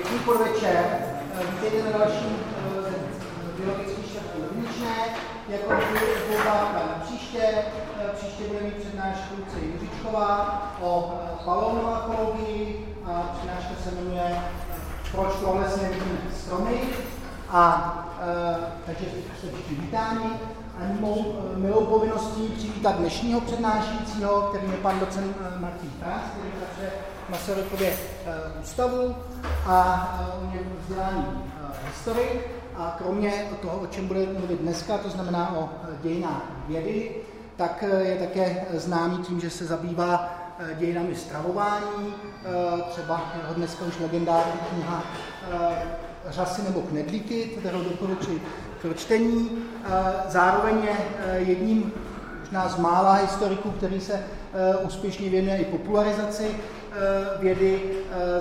Pěkný podvečer. Vítejte na dalším biologický štětku Rudničné. Jako volbáka na příště. Příště bude mít přednášku Lucie Juříčková o paleonologii a přednáška se jmenuje Proč prolesně vidíme stromy. A takže jste vítáni. A mou milou povinností přivítat dnešního přednášejícího, kterým je pan docent Martin Franz, který pracuje Masarykově ústavu a u něj vzdělání historii. A kromě toho, o čem bude mluvit dneska, to znamená o dějinách vědy, tak je také známý tím, že se zabývá dějinami stravování, třeba jeho dneska už legendární kniha Řasy nebo knedlíky, kterou doporučuji k čtení. Zároveň je jedním možná z mála historiků, který se úspěšně věnuje i popularizaci vědy.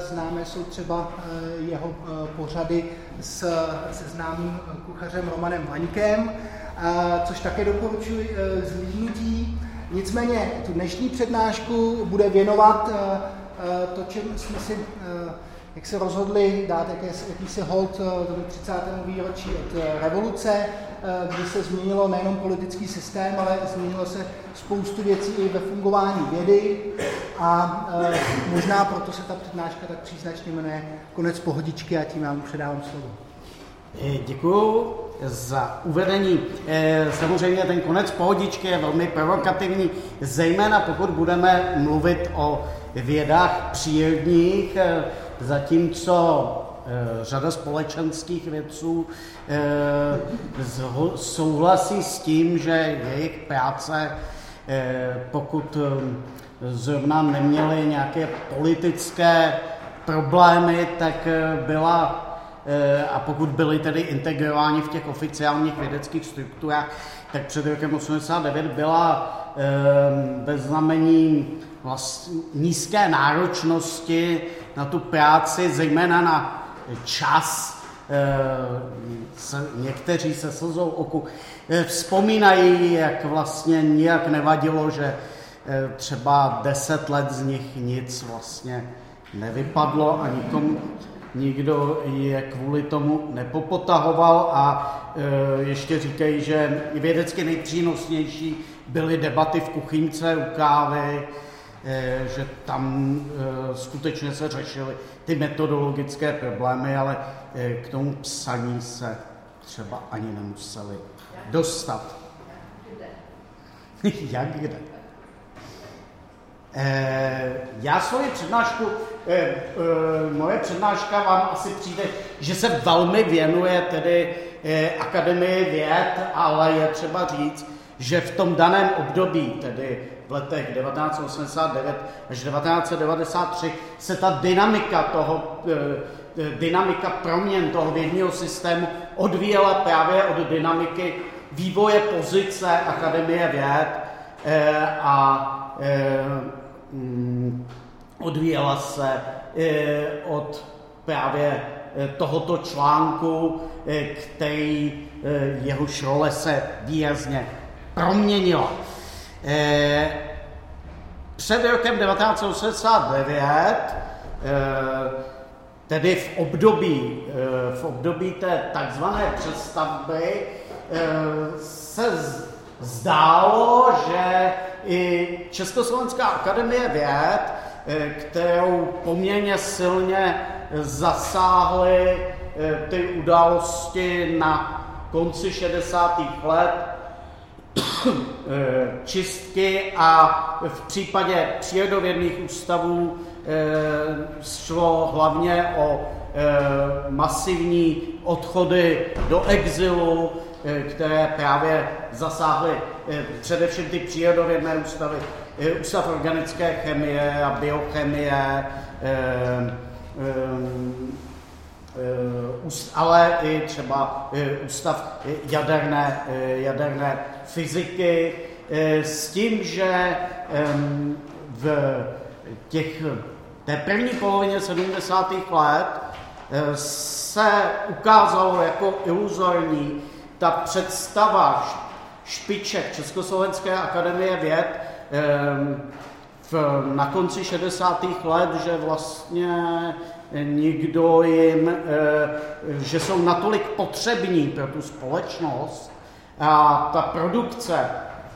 Známé jsou třeba jeho pořady s, se známým kuchařem Romanem Vaňkem, což také doporučuji k zlídnutí. Nicméně tu dnešní přednášku bude věnovat to, čem jsme si jak se rozhodli dát jakýsi hold tomu 30. výročí od revoluce, kdy se změnilo nejenom politický systém, ale změnilo se spoustu věcí i ve fungování vědy a možná proto se ta přednáška tak příznačně jmenuje Konec pohodičky a tím já mu předávám slovo. Děkuju za uvedení. Samozřejmě ten konec pohodičky je velmi provokativní, zejména pokud budeme mluvit o vědách přírodních, zatímco řada společenských vědců souhlasí s tím, že jejich práce, pokud zrovna neměly nějaké politické problémy, tak byla, a pokud byly tedy integrováni v těch oficiálních vědeckých strukturách, tak před rokem 89 byla bez znamení vlastně nízké náročnosti na tu práci, zejména na čas. Se, někteří se slzou oku vzpomínají, jak vlastně nijak nevadilo, že třeba deset let z nich nic vlastně nevypadlo a nikomu, nikdo je kvůli tomu nepopotahoval a ještě říkají, že vědecky nejpřínosnější byly debaty v kuchyňce u kávy, že tam skutečně se řešily ty metodologické problémy, ale k tomu psaní se třeba ani nemuseli dostat. Jak kde? Já svoji přednášku, moje přednáška vám asi přijde, že se velmi věnuje tedy Akademii věd, ale je třeba říct, že v tom daném období, tedy v letech 1989 až 1993, se ta dynamika toho, dynamika proměn toho vědního systému odvíjela právě od dynamiky vývoje pozice Akademie věd a odvíjela se od právě tohoto článku, který jehož role se výrazně proměnila. Před rokem 1989, tedy v období, v období té takzvané přestavby, se zdálo, že i Československá akademie věd, kterou poměrně silně zasáhly ty události na konci 60. let, čistky a v případě přírodovědných ústavů šlo hlavně o masivní odchody do exilu, které právě zasáhly především ty přírodovědné ústavy, ústav organické chemie a biochemie, ale i třeba ústav jaderné, jaderné fyziky, s tím, že v těch, té první polovině 70. let se ukázalo jako iluzorní ta představa špiček Československé akademie věd v, na konci 60. let, že vlastně nikdo jim, že jsou natolik potřební pro tu společnost a ta produkce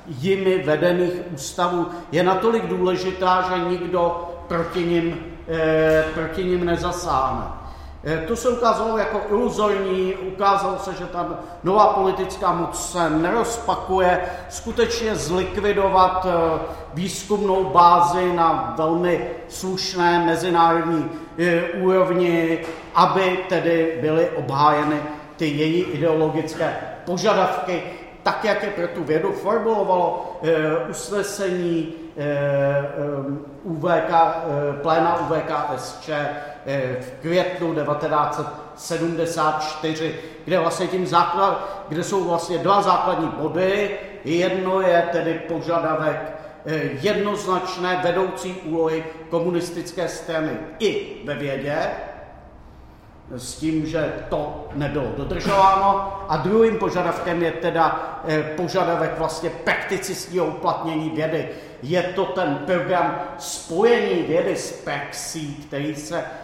jimi vedených ústavů je natolik důležitá, že nikdo proti ním, proti ním nezasáhne. Eh, to se ukázalo jako iluzorní, ukázalo se, že ta nová politická moc se nerozpakuje, skutečně zlikvidovat eh, výzkumnou bázi na velmi slušné mezinárodní eh, úrovni, aby tedy byly obhájeny ty její ideologické požadavky, tak, jak je pro tu vědu formulovalo usnesení UVK, pléna UVKSČ v květnu 1974, kde vlastně tím základ, kde jsou vlastně dva základní body. Jedno je tedy požadavek eh, jednoznačné vedoucí úlohy komunistické strany i ve vědě, s tím, že to nebylo dodržováno. A druhým požadavkem je teda eh, požadavek vlastně prakticistního uplatnění vědy. Je to ten program spojení vědy s praxí, který se Eh,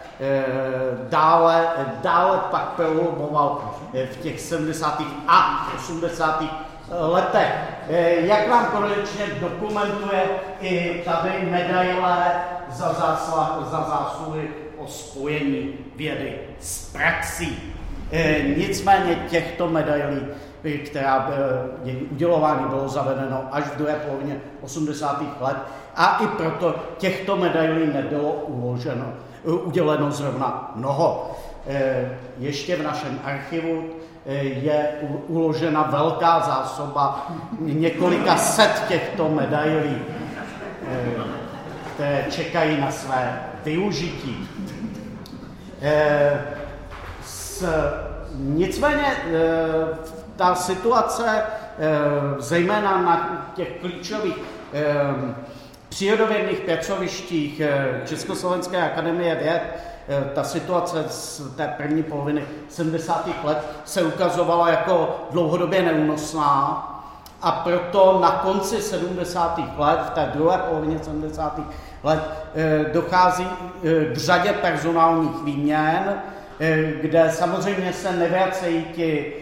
dále, dále pak proluboval eh, v těch 70. a 80. letech. Eh, jak nám konečně dokumentuje i tady medaile za, záslah, za zásluhy o spojení vědy s praxí. Nicméně těchto medailí, která její udělování bylo zavedeno až v druhé polovině 80. let, a i proto těchto medailí nebylo uloženo uděleno zrovna mnoho. Eh, ještě v našem archivu eh, je uložena velká zásoba několika set těchto medailí, eh, které čekají na své využití. Nicméně ta situace, zejména na těch klíčových přírodovědných pracovištích eh, Československé akademie věd eh, ta situace z té první poloviny 70. let se ukazovala jako dlouhodobě neúnosná a proto na konci 70. let, v té druhé polovině 70. let, eh, dochází k řadě personálních výměn, kde samozřejmě se nevracejí ti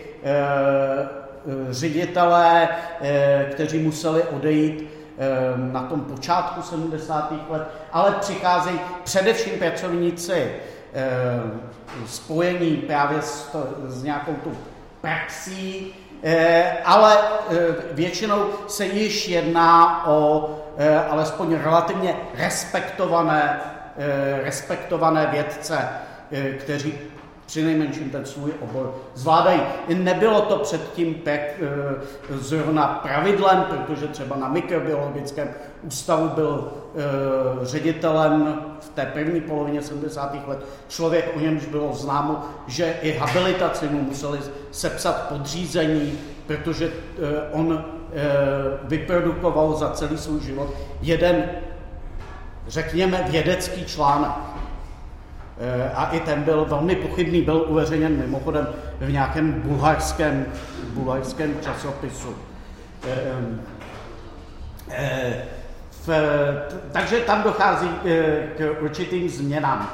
ředitelé, kteří museli odejít na tom počátku 70. let, ale přicházejí především pracovníci ehm, spojení právě s, to, s nějakou tu praxí, eh, ale eh, většinou se již jedná o eh, alespoň relativně respektované, respektované vědce, kteří při nejmenším ten svůj obor zvládají. Nebylo to předtím pek e, zrovna pravidlem, protože třeba na mikrobiologickém ústavu byl e, ředitelem v té první polovině 70. let člověk, o němž bylo známo, že i habilitaci mu museli sepsat podřízení, protože e, on vyprodukoval za celý svůj život jeden, řekněme, vědecký článek. Eh, a i ten byl velmi pochybný, byl uveřejněn mimochodem v nějakém bulharském, bulharském časopisu. Eh, eh, v, takže tam dochází k určitým změnám.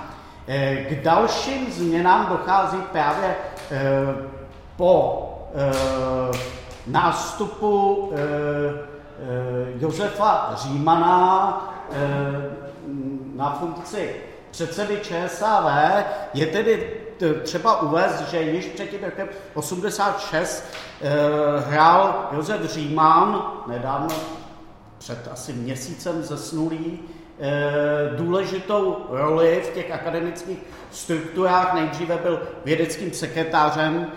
K dalším změnám dochází právě po nástupu Josefa Římana na funkci předsedy ČSAV je tedy třeba uvést, že již před tím rokem 86 eh, hrál Josef Římán, nedávno před asi měsícem zesnulý, eh, důležitou roli v těch akademických strukturách. Nejdříve byl vědeckým sekretářem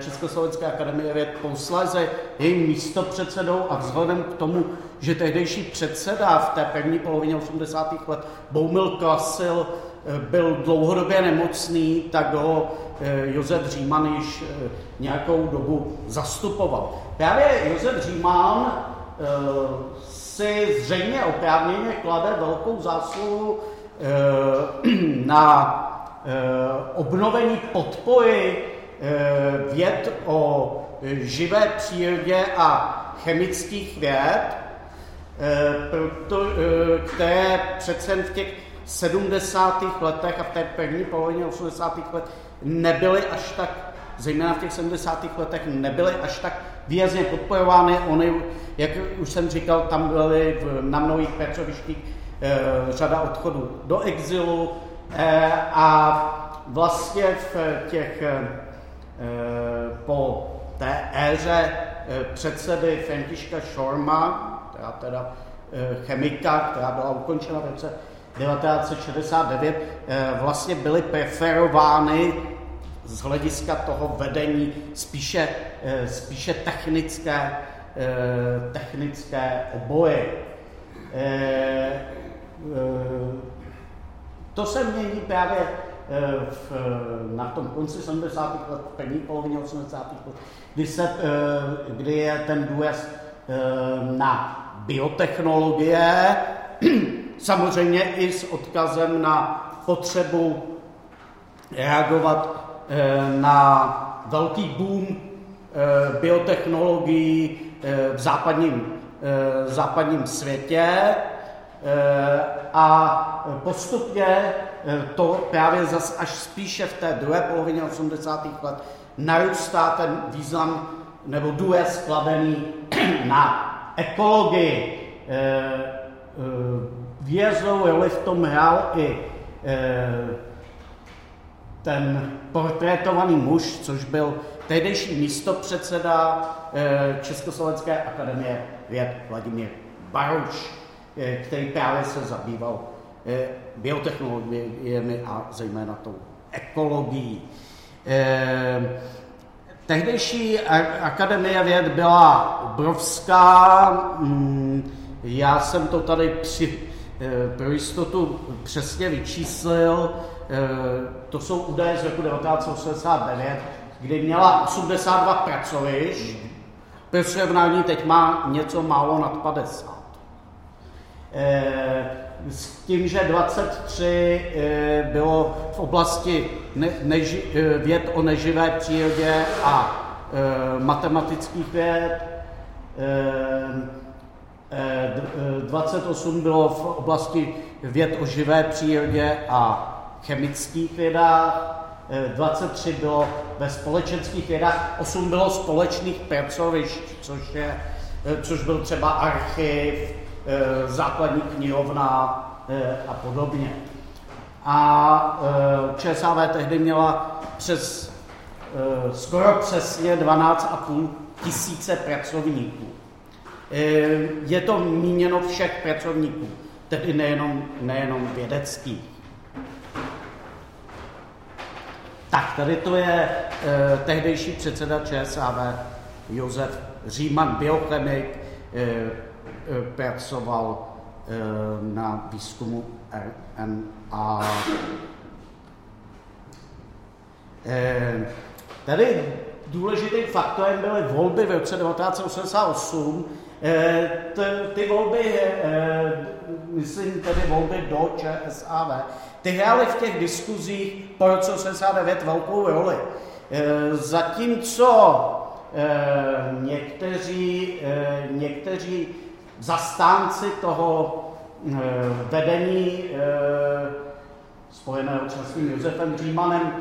Československé akademie věd posléze jejím místopředsedou a vzhledem k tomu, že tehdejší předseda v té první polovině 80. let Boumil Klasil eh, byl dlouhodobě nemocný, tak ho eh, Josef Říman již nějakou dobu zastupoval. Právě Josef Říman si zřejmě oprávněně klade velkou zásluhu na obnovení podpory Eh, věd o živé přírodě a chemických věd, eh, proto, eh, které přece v těch 70. letech a v té první polovině 80. let nebyly až tak, zejména v těch 70. letech, nebyly až tak výrazně podporovány. Ony, jak už jsem říkal, tam byly v, na mnohých pracovištích řada odchodů do exilu a vlastně v těch po té éře předsedy Františka Šorma, která teda chemika, která byla ukončena v roce 1969, vlastně byly preferovány z hlediska toho vedení spíše, eh, spíše technické, eh, technické oboje. Eh, to se mění právě v, na tom konci 70. let, první polovině 80. let, kdy, se, kdy je ten důraz na biotechnologie, samozřejmě i s odkazem na potřebu reagovat Eh, na velký boom eh, biotechnologií eh, v západním, v západním světě a postupně to právě zas až spíše v té druhé polovině 80. let narůstá ten význam nebo důraz skladený na ekologii. Výraznou roli v tom hrál i ten portrétovaný muž, což byl tehdejší místopředseda eh, Československé akademie věd Vladimír Baruš, eh, který právě se zabýval eh, biotechnologiemi a zejména tou ekologií. Tehdejší akademie věd byla obrovská. Mm, já jsem to tady při, pro jistotu přesně vyčíslil. Eh, to jsou údaje z roku 1989, kdy měla 82 pracovišť, pro srovnání teď má něco málo nad 50. Eh, s tím, že 23 eh, bylo v oblasti neži, věd o neživé přírodě a matematických věd, 28 bylo v oblasti věd o živé přírodě a chemických vědách, 23 eh, bylo ve společenských vědách, 8 bylo společných pracovišť, což, je, eh, což byl třeba archiv, eh, základní knihovna a podobně. A ČSAV tehdy měla přes skoro přesně 12,5 tisíce pracovníků. Je to míněno všech pracovníků, tedy nejenom, nejenom vědeckých. Tak, tady to je eh, tehdejší předseda ČSAV Josef Říman, biochemik, eh, eh, pracoval eh, na výzkumu RNA. Eh, tady důležitým faktorem byly volby v roce 1988. Eh, ty, volby, eh, myslím tedy volby do ČSAV, ty hrály v těch diskuzích po roce 89 velkou roli. Zatímco někteří, někteří zastánci toho vedení spojeného s Josefem Římanem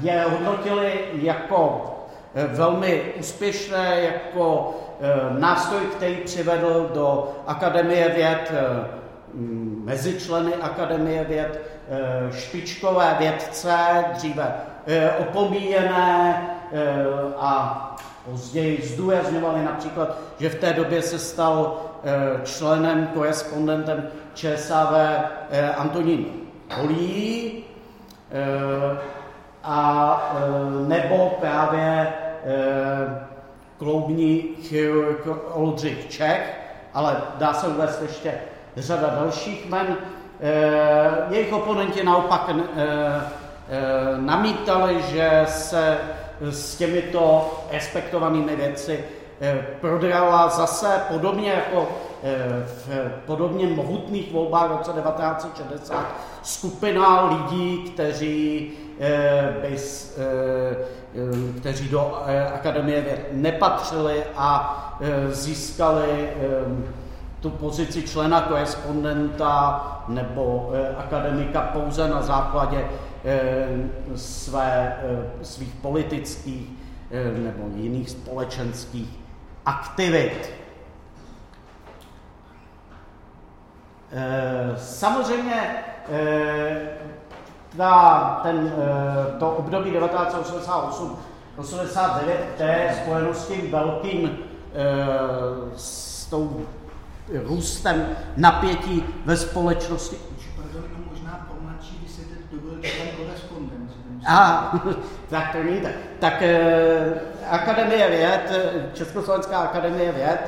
je hodnotili jako velmi úspěšné, jako nástroj, který přivedl do Akademie věd mezi členy Akademie věd eh, špičkové vědce, dříve eh, opomíjené eh, a později zdůrazňovali například, že v té době se stal členem, korespondentem ČSAV Antonín Holí a nebo právě kloubní chirurg Oldřich Čech, ale dá se uvést ještě řada dalších men. Eh, jejich oponenti naopak eh, eh, namítali, že se s těmito respektovanými věci prodrala zase podobně jako v podobně mohutných volbách v roce 1960 skupina lidí, kteří, bys, kteří do Akademie věd nepatřili a získali tu pozici člena korespondenta nebo akademika pouze na základě své, svých politických nebo jiných společenských aktivit. Samozřejmě ta, ten, to období 1988 89, které je spojeno s tím velkým, s tou růstem napětí ve společnosti. možná pomladší vysvětlit, kdo byl člen korespondence. A, tak to není tak. Eh, Akademie věd, Československá akademie věd,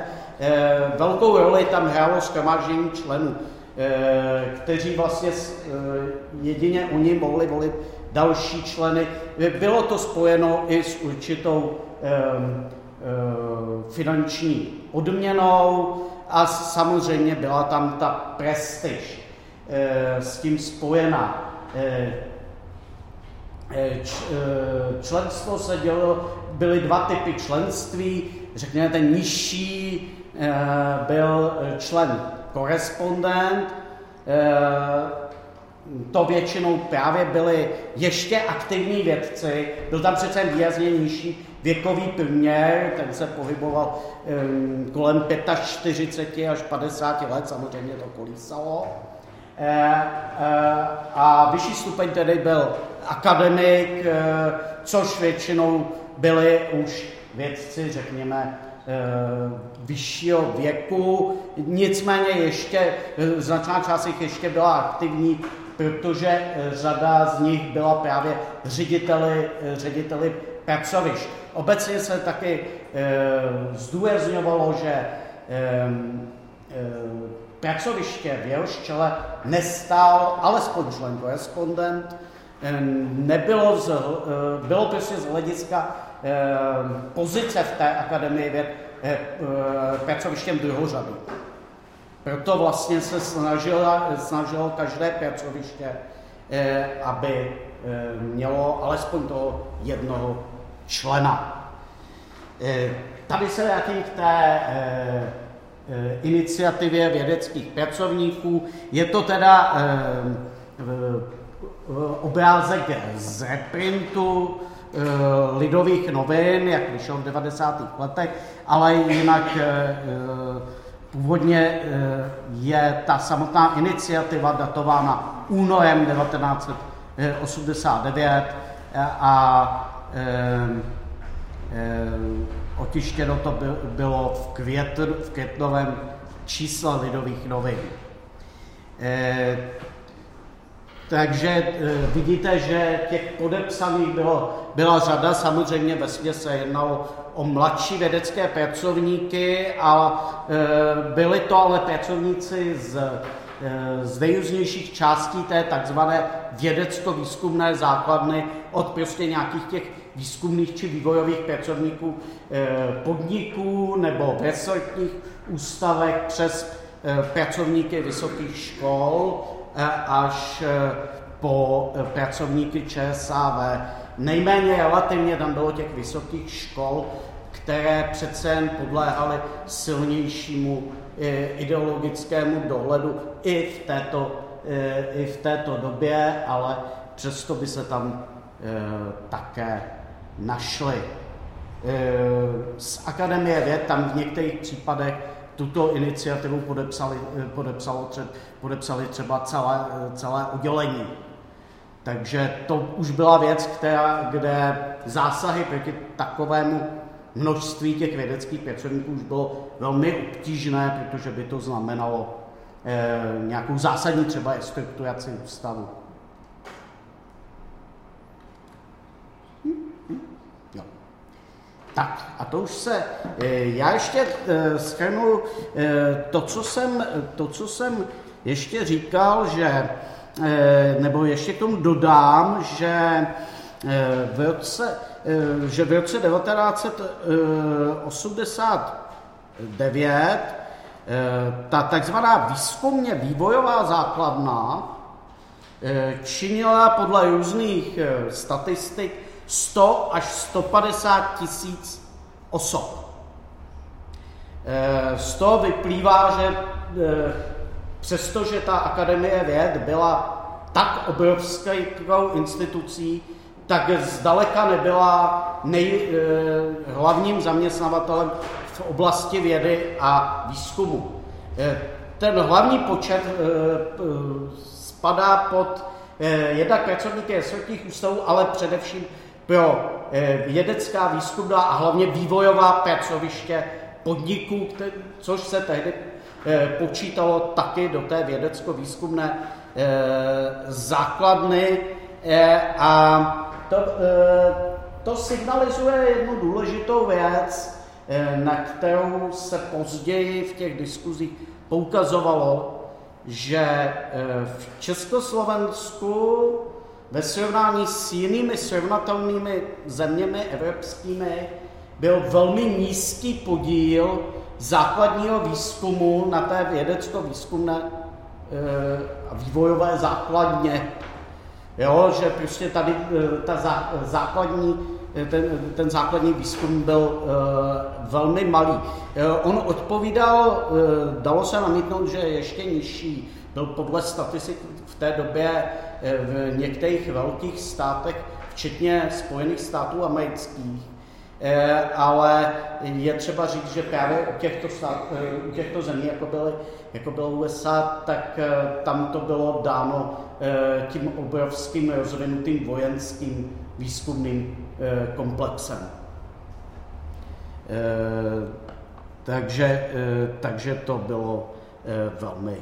eh, velkou roli tam hrálo schromáždění členů, eh, kteří vlastně eh, jedině oni mohli volit další členy. Bylo to spojeno i s určitou eh, eh, finanční odměnou, a samozřejmě byla tam ta prestiž s tím spojená. E, č, e, členstvo se dělo, byly dva typy členství, řekněme ten nižší e, byl člen korespondent, to většinou právě byli ještě aktivní vědci, byl tam přece výrazně nižší věkový průměr, ten se pohyboval kolem 45 až 50 let, samozřejmě to kolísalo. E, e, a vyšší stupeň tedy byl akademik, e, což většinou byli už vědci, řekněme, vyššího věku. Nicméně ještě, značná část jich ještě byla aktivní, protože řada z nich byla právě řediteli, řediteli pracovišť. Obecně se taky zdůrazňovalo, že pracoviště v jehož čele nestál alespoň člen korespondent, e, nebylo z, e, bylo prostě z hlediska e, pozice v té akademii věd pracovištěm druhořady. Proto vlastně se snažilo, snažilo každé pracoviště, aby mělo alespoň toho jednoho člena. Eh, tady se vrátím k té eh, eh, iniciativě vědeckých pracovníků. Je to teda obrázek z reprintu lidových novin, jak vyšel v 90. letech, ale jinak původně je ta samotná iniciativa datována únorem 1989 a otištěno to bylo v, květ, v květnovém čísle Lidových novin. Ehm, takže vidíte, že těch podepsaných bylo, byla řada, samozřejmě ve se jednalo o mladší vědecké pracovníky a byli to ale pracovníci z, z nejrůznějších částí té takzvané vědecko-výzkumné základny od prostě nějakých těch výzkumných či vývojových pracovníků eh, podniků nebo v resortních přes eh, pracovníky vysokých škol eh, až po pracovníky ČSAV. Nejméně relativně tam bylo těch vysokých škol, které přece jen podléhaly silnějšímu ideologickému dohledu i v této, i v této době, ale přesto by se tam také našli. E, z Akademie věd tam v některých případech tuto iniciativu podepsali, podepsalo tře, podepsali třeba celé, celé oddělení. Takže to už byla věc, která, kde zásahy proti takovému množství těch vědeckých pracovníků už bylo velmi obtížné, protože by to znamenalo e, nějakou zásadní třeba strukturaci ústavu. Tak a to už se, eh, já ještě eh, schrnu eh, to, co jsem, to, co jsem ještě říkal, že, nebo ještě k tomu dodám, že v roce, že v roce 1989 ta takzvaná výzkumně vývojová základna činila podle různých statistik 100 až 150 tisíc osob. Eh, z toho vyplývá, že eh, přestože ta Akademie věd byla tak obrovskou institucí, tak zdaleka nebyla nej, eh, hlavním zaměstnavatelem v oblasti vědy a výzkumu. Eh, ten hlavní počet eh, spadá pod jednak pracovníky resortních ústavů, ale především pro vědecká výzkumná a hlavně vývojová pracoviště podniků, což se tehdy počítalo taky do té vědecko-výzkumné základny a to, eh, to signalizuje jednu důležitou věc, eh, na kterou se později v těch diskuzích poukazovalo, že eh, v Československu ve srovnání s jinými srovnatelnými zeměmi evropskými byl velmi nízký podíl základního výzkumu na té vědecko-výzkumné vývojové základně Jo, že prostě tady eh, ta zá, základní, eh, ten, ten základní výzkum byl velmi malý. On odpovídal, dalo se namítnout, že ještě nižší. Byl podle statistik v té době v některých velkých státech, včetně Spojených států amerických, Eh, ale je třeba říct, že právě u těchto, eh, u těchto zemí, jako byly, jako bylo USA, tak eh, tam to bylo dáno tím obrovským rozvinutým vojenským výzkumným komplexem. Takže, takže to bylo velmi,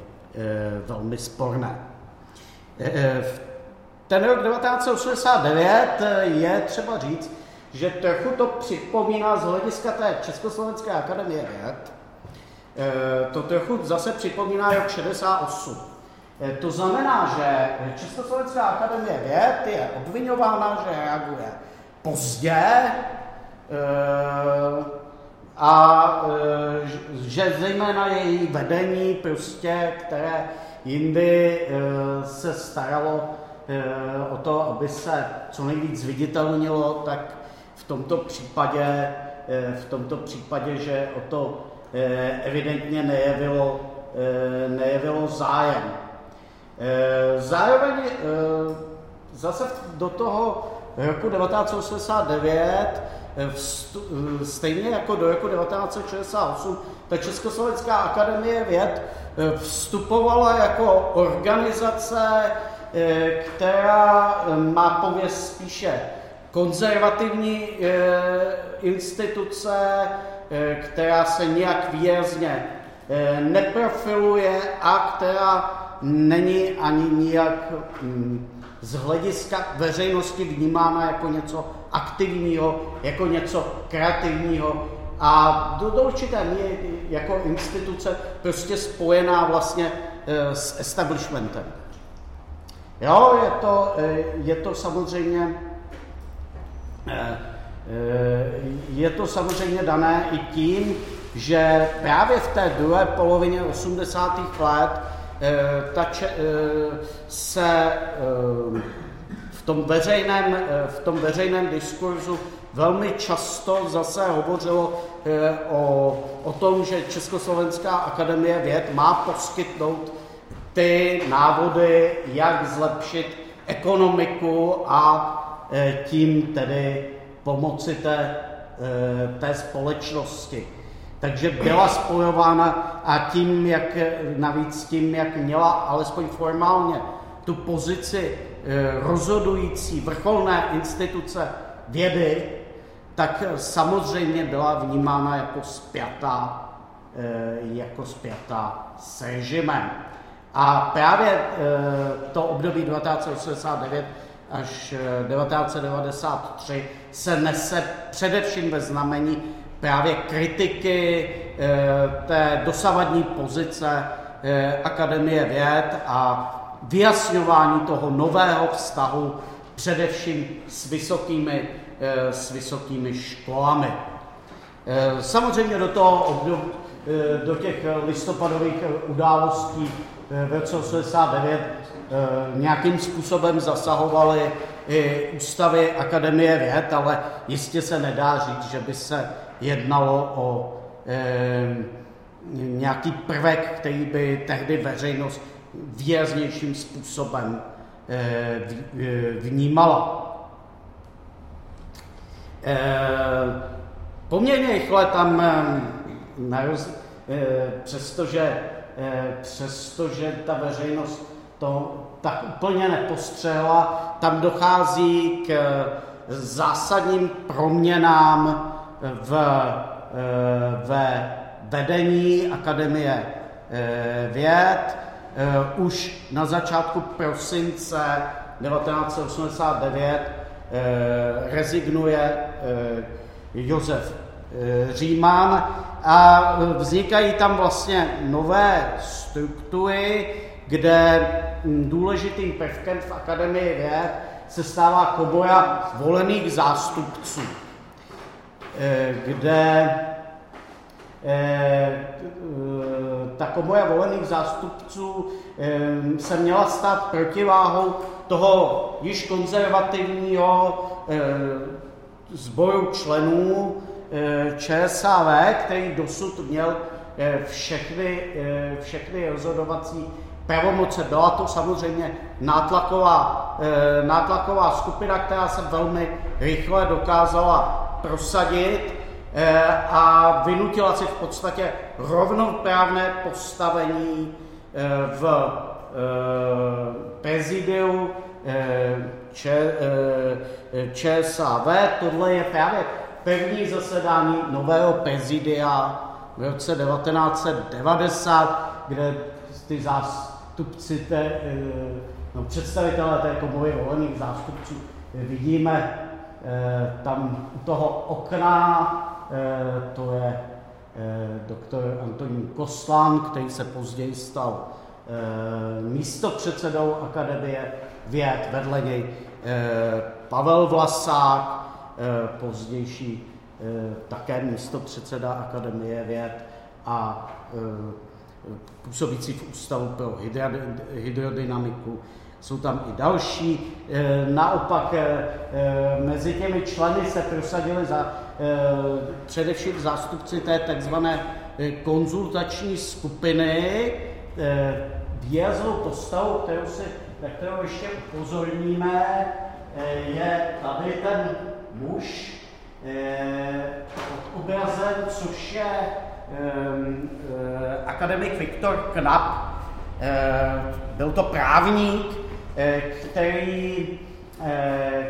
velmi sporné. Ten rok 1989 je třeba říct, že trochu to připomíná z hlediska té Československé akademie věd, eh, to trochu zase připomíná rok 68. Eh, to znamená, že Československá akademie věd je obvinována, že reaguje pozdě eh, a že zejména její vedení, prostě, které jindy se staralo o to, aby se co nejvíc viditelnilo, tak tomto případě, eh, v tomto případě, že o to eh, evidentně nejevilo, eh, nejevilo zájem. Zároveň zase do toho roku 1989, stejně jako do roku 1968, ta Československá akademie věd vstupovala jako organizace, která má pověst spíše konzervativní e, instituce, e, která se nějak výrazně e, neprofiluje a která není ani nijak mm, z hlediska veřejnosti vnímána jako něco aktivního, jako něco kreativního a do, do určité míry jako instituce prostě spojená vlastně s establishmentem. Jo, je to, je to samozřejmě Eh, eh, je to samozřejmě dané i tím, že právě v té druhé polovině 80. let eh, ta če, se v tom, veřejném, v tom veřejném diskurzu velmi často zase hovořilo o, o tom, že Československá akademie věd má poskytnout ty návody, jak zlepšit ekonomiku a Eh, tím tedy pomoci té, eh, té společnosti. Takže byla spojována a tím, jak navíc tím, jak měla alespoň formálně tu pozici eh, rozhodující vrcholné instituce vědy, tak samozřejmě byla vnímána jako spjatá, jako spjatá s režimem. A právě to období 1989 až 1993 eh, se nese především ve znamení právě kritiky eh, té dosavadní pozice eh, Akademie věd a vyjasňování toho nového vztahu především s vysokými, s vysokými školami. Samozřejmě do toho období, do těch listopadových událostí v roce 89 Eh, nějakým způsobem zasahovaly i ústavy Akademie věd, ale jistě se nedá říct, že by se jednalo o, eh, nějaký prvek, který by tehdy veřejnost výraznějším způsobem vnímala. Poměrně rychle tam, přestože, přestože ta veřejnost to tak úplně nepostřehla. Tam dochází k eh, zásadním proměnám v, eh, ve vedení Akademie eh, věd. Už na začátku prosince 1989 rezignuje Josef Říman a vznikají tam vlastně nové struktury, kde důležitým prvkem v Akademii věd se stává komora volených zástupců, eh, kde eh, ta komora volených zástupců eh, se měla stát protiváhou toho již konzervativního sboru členů ČSAV, který dosud měl všechny, všechny rozhodovací pravomoce. Byla to samozřejmě nátlaková, e, nátlaková skupina, která se velmi rychle dokázala prosadit e, a vynutila si v podstatě rovnoprávné postavení e, v prezidiu ČSAV. Tohle je právě první zasedání nového prezidia v roce 1990, kde ty zás, zástupci té, eh, no, představitelé té komory volených zástupců. Eh, vidíme eh, tam u toho okna, to je doktor Antonín Koslán, který se později stal místopředsedou Akademie věd, vedle něj Pavel Vlasák, pozdější také místopředseda Akademie věd a působící v Ústavu pro hydrodynamiku. Jsou tam i další. Eh, naopak eh, eh, mezi těmi členy se prosadili za, především zástupci té takzvané konzultační skupiny. Výraznou postavu, kterou si, na kterou ještě upozorníme, je tady ten muž obrazen, což je akademik Viktor Knap. Eh, byl to právník, eh, který,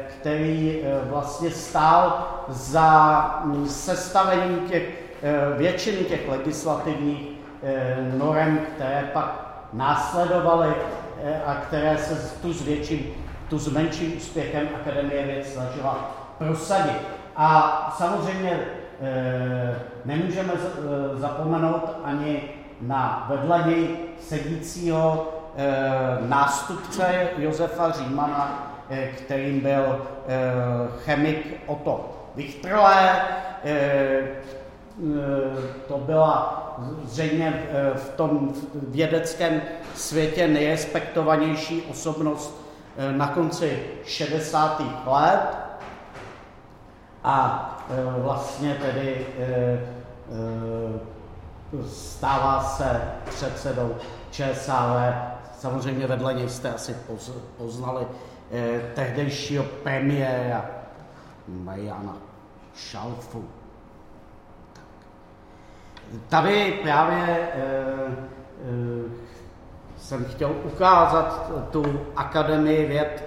který vlastně stál za sestavením těch, většiny těch legislativních norem, které pak následovaly a které se tu s větším, tu s menším úspěchem Akademie věd snažila prosadit. A samozřejmě Eh, nemůžeme eh, zapomenout ani na vedle něj sedícího eh, nástupce Josefa Římana, kterým byl chemik Otto Wichterle. To byla zřejmě v tom vědeckém světě nejrespektovanější osobnost na konci 60. let a e, vlastně tedy e, e, stává se předsedou ČSAV. Samozřejmě vedle něj jste asi poznali tehdejšího premiéra Mariana Šalfu. Tady právě jsem chtěl ukázat tu Akademii věd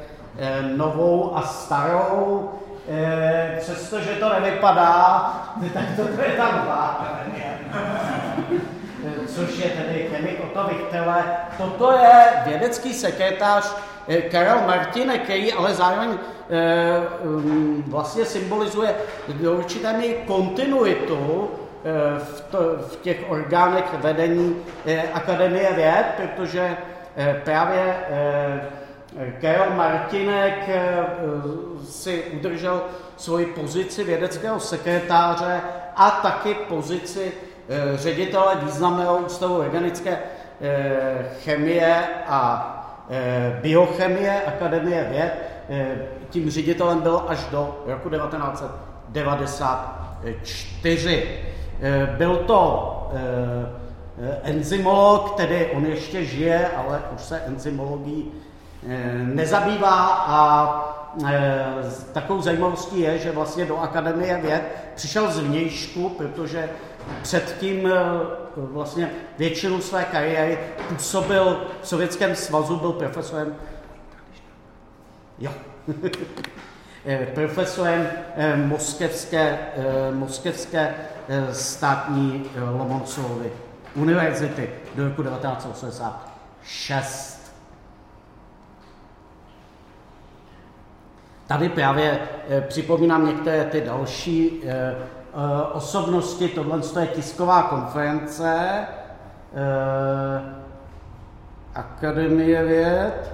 novou a starou, Eh, přestože to nevypadá, tak to, je tam nová eh, což je tedy chemik Otto Vichtele. Toto je vědecký sekretář eh, Karel Martine, který ale zároveň um, vlastně symbolizuje do určité kontinuitu v, to, v těch orgánech vedení Akademie věd, protože právě Karel Martinek eh, si udržel svoji pozici vědeckého sekretáře a taky pozici eh, ředitele významného ústavu organické eh, chemie a biochemie Akademie věd. Tím ředitelem byl až do roku 1994. Byl to enzymolog, tedy on ještě žije, ale už se enzymologií nezabývá a takovou zajímavostí je, že vlastně do Akademie věd přišel z vnějšku, protože předtím vlastně většinu své kariéry působil v Sovětském svazu, byl profesorem jo, profesorem moskevské, moskevské státní Lomonosovy univerzity do roku 1986. Tady právě připomínám některé ty další osobnosti, tohle je tisková konference Akademie věd.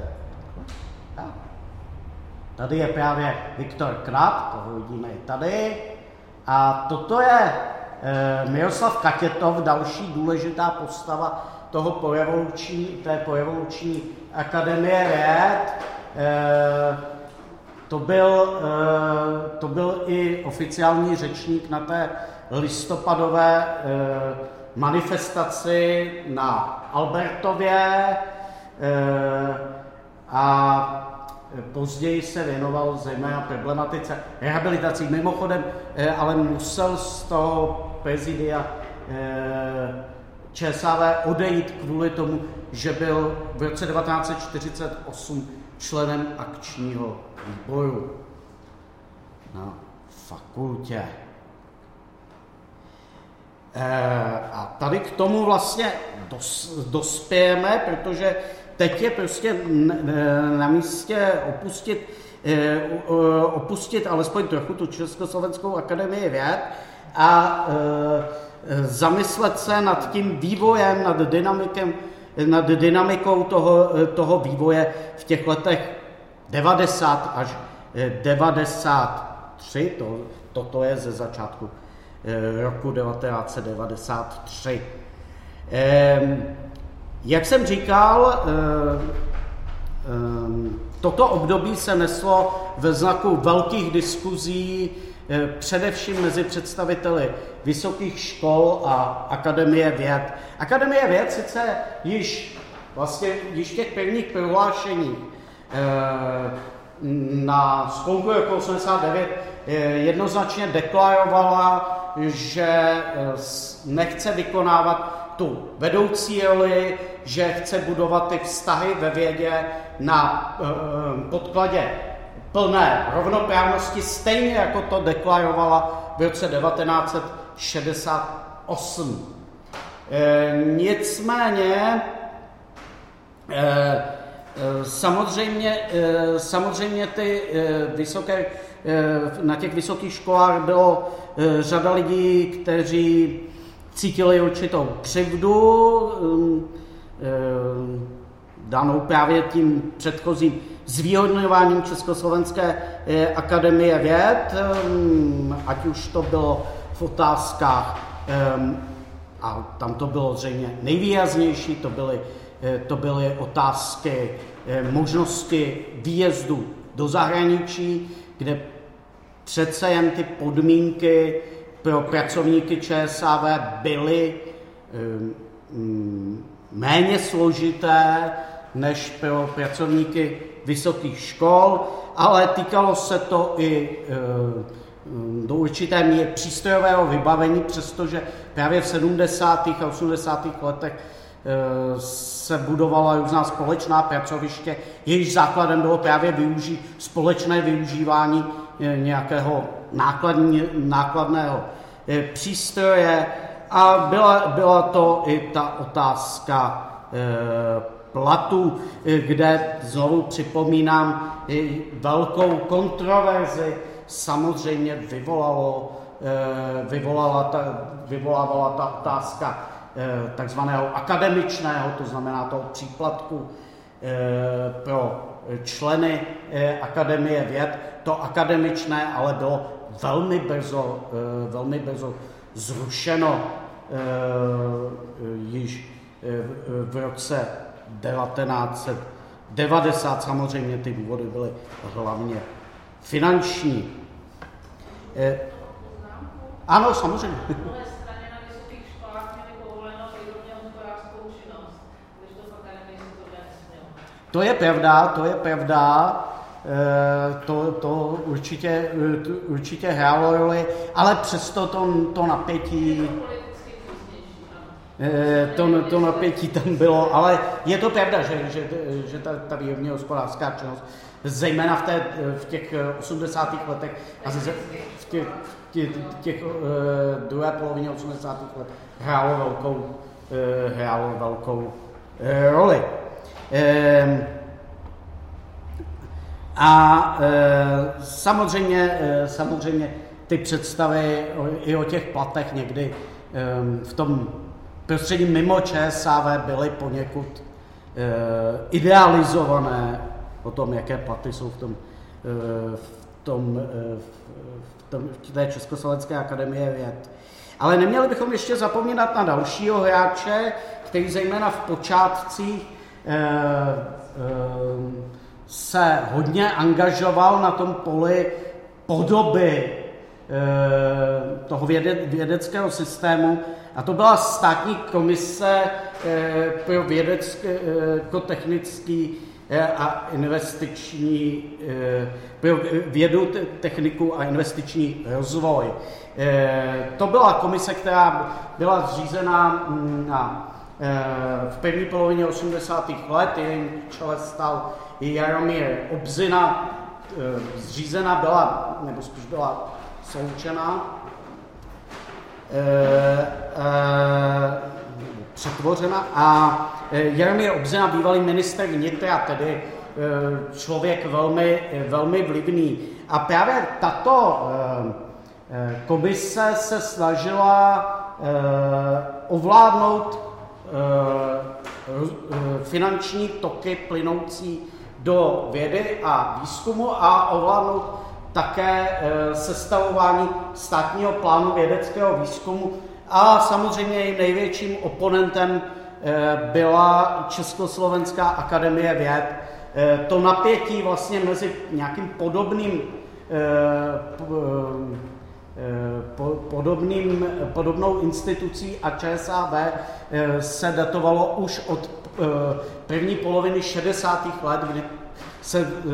Tady je právě Viktor Krat, toho vidíme i tady. A toto je Miroslav Katětov, další důležitá postava toho porevoluční, té porevoluční akademie věd. To byl, to byl i oficiální řečník na té listopadové manifestaci na Albertově a později se věnoval zejména problematice rehabilitací. Mimochodem, ale musel z toho prezidia ČSAV odejít kvůli tomu, že byl v roce 1948 členem akčního výboru na fakultě. A tady k tomu vlastně dos, dospějeme, protože teď je prostě na místě opustit, opustit alespoň trochu tu Československou akademii věd a zamyslet se nad tím vývojem, nad, dynamikem, nad dynamikou toho, toho vývoje v těch letech 90 až 93, to, toto je ze začátku roku 1993. Jak jsem říkal, toto období se neslo ve znaku velkých diskuzí, především mezi představiteli vysokých škol a Akademie věd. Akademie věd sice již vlastně již těch prvních prohlášeních na sklonku roku 89 jednoznačně deklarovala, že nechce vykonávat tu vedoucí roli, že chce budovat ty vztahy ve vědě na podkladě plné rovnoprávnosti, stejně jako to deklarovala v roce 1968. Nicméně samozřejmě, samozřejmě ty vysoké, na těch vysokých školách bylo řada lidí, kteří cítili určitou křivdu, danou právě tím předchozím zvýhodňováním Československé akademie věd, ať už to bylo v otázkách, a tam to bylo zřejmě nejvýraznější, to byly, to byly otázky možnosti výjezdu do zahraničí, kde přece jen ty podmínky pro pracovníky ČSAV byly méně složité než pro pracovníky vysokých škol, ale týkalo se to i do určité míry přístrojového vybavení, přestože právě v 70. a 80. letech se budovala různá společná pracoviště, jejíž základem bylo právě využí, společné využívání nějakého nákladní, nákladného přístroje a byla, byla to i ta otázka platu, kde znovu připomínám velkou kontroverzi samozřejmě vyvolalo, vyvolala ta, vyvolávala ta otázka takzvaného akademičného, to znamená toho příplatku pro členy Akademie věd. To akademičné ale bylo velmi brzo, velmi brzo zrušeno již v roce 1990. Samozřejmě ty důvody byly hlavně finanční. Eh, ano, samozřejmě. To je pravda, to je pravda, eh, to, to určitě, eh, určitě hrálo roli, ale přesto to, to napětí to, to napětí tam bylo, ale je to pravda, že, že, že ta, ta výrobně hospodářská činnost, zejména v, té, v těch 80. letech a v těch, těch, těch uh, druhé polovině 80. let hrálo velkou, hrálo velkou roli. Uh, a samozřejmě, samozřejmě ty představy i o těch platech někdy um, v tom prostředí mimo ČSAV byly poněkud uh, idealizované o tom, jaké platy jsou v tom, uh, v tom, uh, v tom v té Československé akademie věd. Ale neměli bychom ještě zapomínat na dalšího hráče, který zejména v počátcích se hodně angažoval na tom poli podoby toho vědeckého systému a to byla státní komise eh, pro vědecko-technický eh, a investiční, eh, pro vědu, techniku a investiční rozvoj. To byla komise, která byla zřízena mm, na, v první polovině 80. let, jejím čele stal Jaromír Obzina, zřízena byla, nebo spíš byla sloučena Eh, eh, přetvořena a eh, Jaromír Obzina, bývalý minister vnitra, tedy člověk velmi, velmi vlivný. A právě tato komise se snažila ovládnout finanční toky plynoucí do vědy a výzkumu a ovládnout také eh, sestavování státního plánu vědeckého výzkumu a samozřejmě jejím největším oponentem eh, byla Československá akademie věd. Eh, to napětí vlastně mezi nějakým podobným podobným, podobnou institucí a ČSAV se datovalo už od první poloviny 60. let, kdy se uh,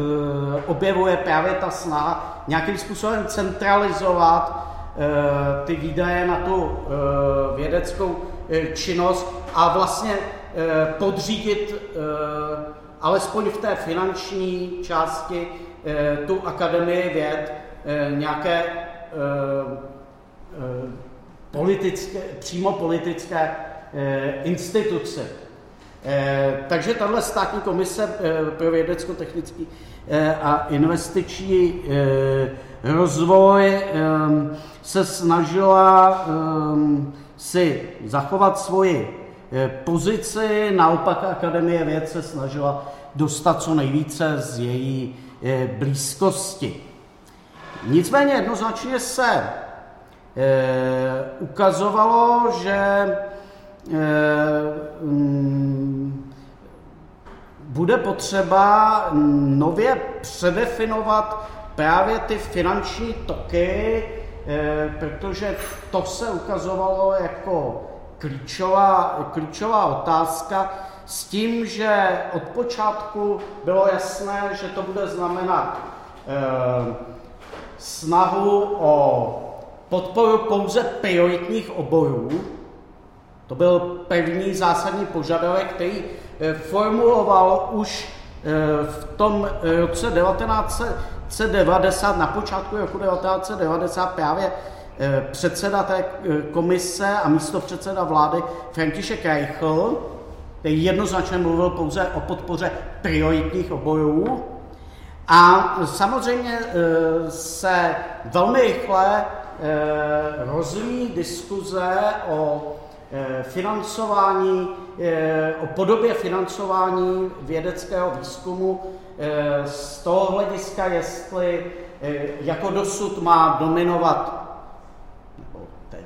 objevuje právě ta snaha nějakým způsobem centralizovat uh, ty výdaje na tu uh, vědeckou uh, činnost a vlastně uh, podřídit uh, alespoň v té finanční části uh, tu akademii věd uh, nějaké uh, politické, přímo politické uh, instituce. Eh, takže tahle státní komise eh, pro vědecko-technický eh, a investiční rozvoj se snažila si zachovat svoji pozici, naopak Akademie věd se snažila dostat co nejvíce z její blízkosti. Nicméně jednoznačně se ukazovalo, že bude potřeba nově předefinovat právě ty finanční toky, eh, protože to se ukazovalo jako klíčová, klíčová otázka s tím, že od počátku bylo jasné, že to bude znamenat eh, snahu o podporu pouze prioritních oborů, to byl první zásadní požadavek, který eh, formuloval už eh, v tom roce 1990, na počátku roku 1990 právě eh, předseda té komise a místo předseda vlády František Reichl, který jednoznačně mluvil pouze o podpoře prioritních oborů. A samozřejmě se velmi rychle rozvíjí diskuze o financování, eh, o podobě financování vědeckého výzkumu eh, z toho hlediska, jestli jako dosud má dominovat, nebo te,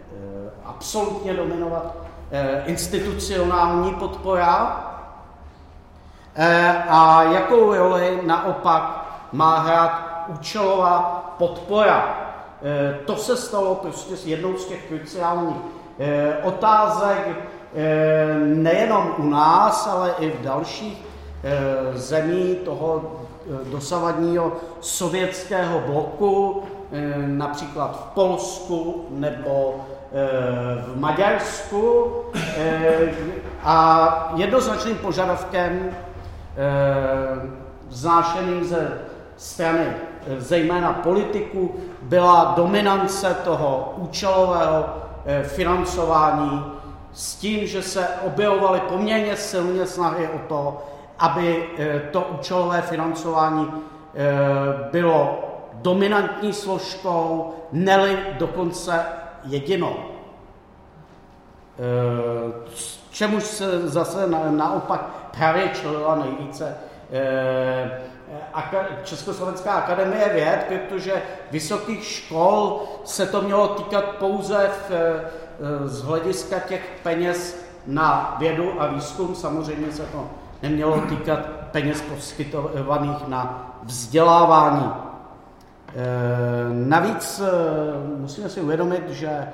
absolutně dominovat institucionální podpora a jakou roli naopak má hrát účelová podpora. To se stalo prostě jednou z těch kruciálních Eh, otázek eh, nejenom u nás, ale i v dalších zemí toho dosavadního sovětského bloku, například v Polsku nebo v Maďarsku. A jednoznačným požadavkem vznášeným ze strany zejména politiků byla dominance toho účelového financování s tím, že se objevovaly poměrně silně snahy o to, aby eh, to účelové financování eh, bylo dominantní složkou, neli dokonce jedinou. Eh, čemuž se zase naopak právě čelila nejvíce Československá akademie věd, protože vysokých škol se to mělo týkat pouze v Eh, z hlediska těch peněz na vědu a výzkum samozřejmě se to nemělo týkat peněz poskytovaných na vzdělávání. Eh, navíc eh, musíme si uvědomit, že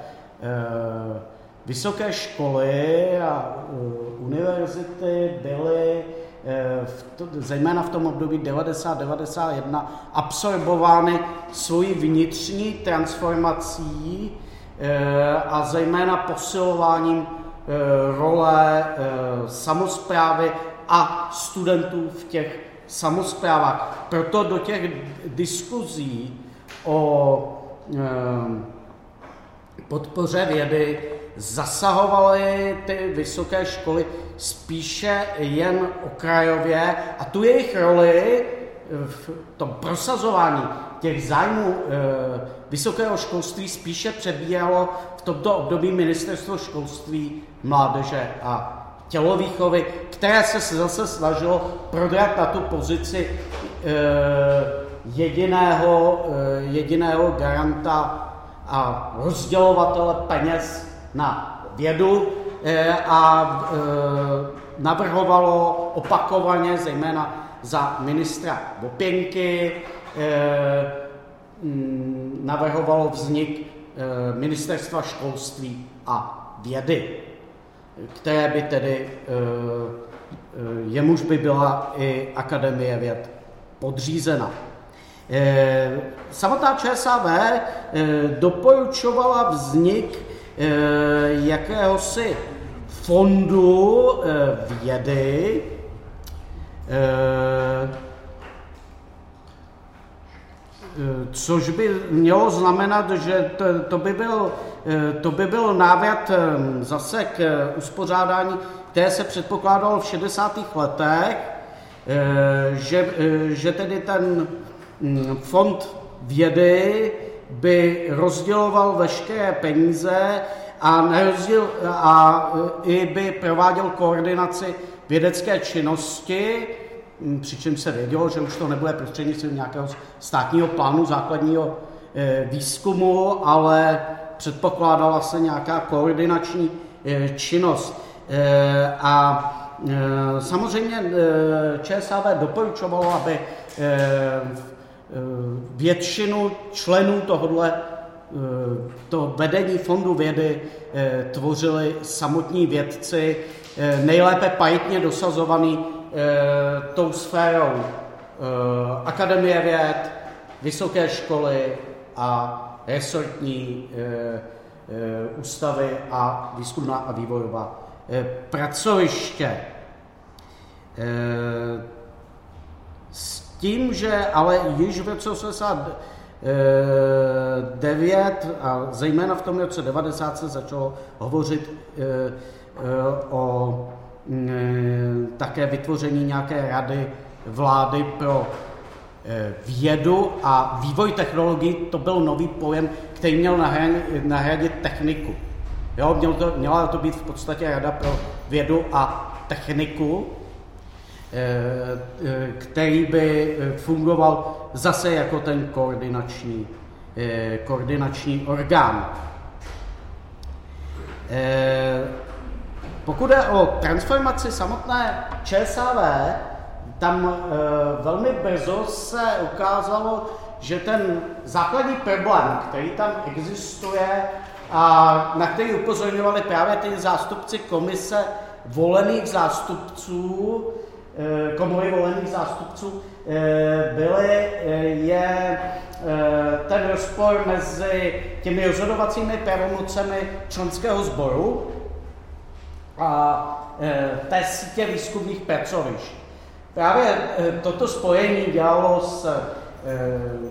vysoké školy a univerzity byly v to, zejména v tom období 90-91 absorbovány svojí vnitřní transformací Eh, a zejména posilováním eh, role eh, samozprávy a studentů v těch samozprávách. Proto do těch diskuzí o podpoře vědy zasahovaly ty vysoké školy spíše jen okrajově a tu jejich roli v tom prosazování těch zájmů e, vysokého školství spíše přebíhalo v tomto období ministerstvo školství, mládeže a tělovýchovy, které se zase snažilo prodat na tu pozici e, jediného, e, jediného garanta a rozdělovatele peněz na vědu e, a e, navrhovalo opakovaně, zejména za ministra Vopěnky, eh, mm, navrhovalo vznik eh, ministerstva školství a vědy, které by tedy, eh, jemuž by byla i Akademie věd podřízena. Samotná ČSAV doporučovala vznik jakéhosi fondu vědy, Eh, eh, což by mělo znamenat, že to, to, by, byl, eh, to by byl návrat zase k uspořádání, které se předpokládalo v 60. letech, že, že tedy ten hm, fond vědy by rozděloval veškeré peníze a, nerozdíl, a i by prováděl koordinaci vědecké činnosti, přičemž se vědělo, že už to nebude prostřednictvím nějakého státního plánu základního e, výzkumu, ale předpokládala se nějaká koordinační e, činnost. E, a samozřejmě ČSAV doporučovalo, aby většinu členů tohohle to vedení fondu vědy tvořili samotní vědci, nejlépe pajetně dosazovaný tou sférou Akademie věd, vysoké školy a resortní ústavy a výzkumná a vývojová pracoviště. Tím, že ale již v roce 89 a zejména v tom roce 90 se začalo hovořit o mm, také vytvoření nějaké rady vlády pro vědu a vývoj technologií, to byl nový pojem, který měl nahradit techniku. Jo, měl to, měla to být v podstatě rada pro vědu a techniku, který by fungoval zase jako ten koordinační, koordinační orgán. Pokud je o transformaci samotné ČSAV, tam velmi brzo se ukázalo, že ten základní problém, který tam existuje a na který upozorňovali právě ty zástupci komise volených zástupců, komory volených zástupců byly, je ten rozpor mezi těmi rozhodovacími pravomocemi členského sboru a té sítě výzkumných pracovišť. Právě toto spojení dělalo s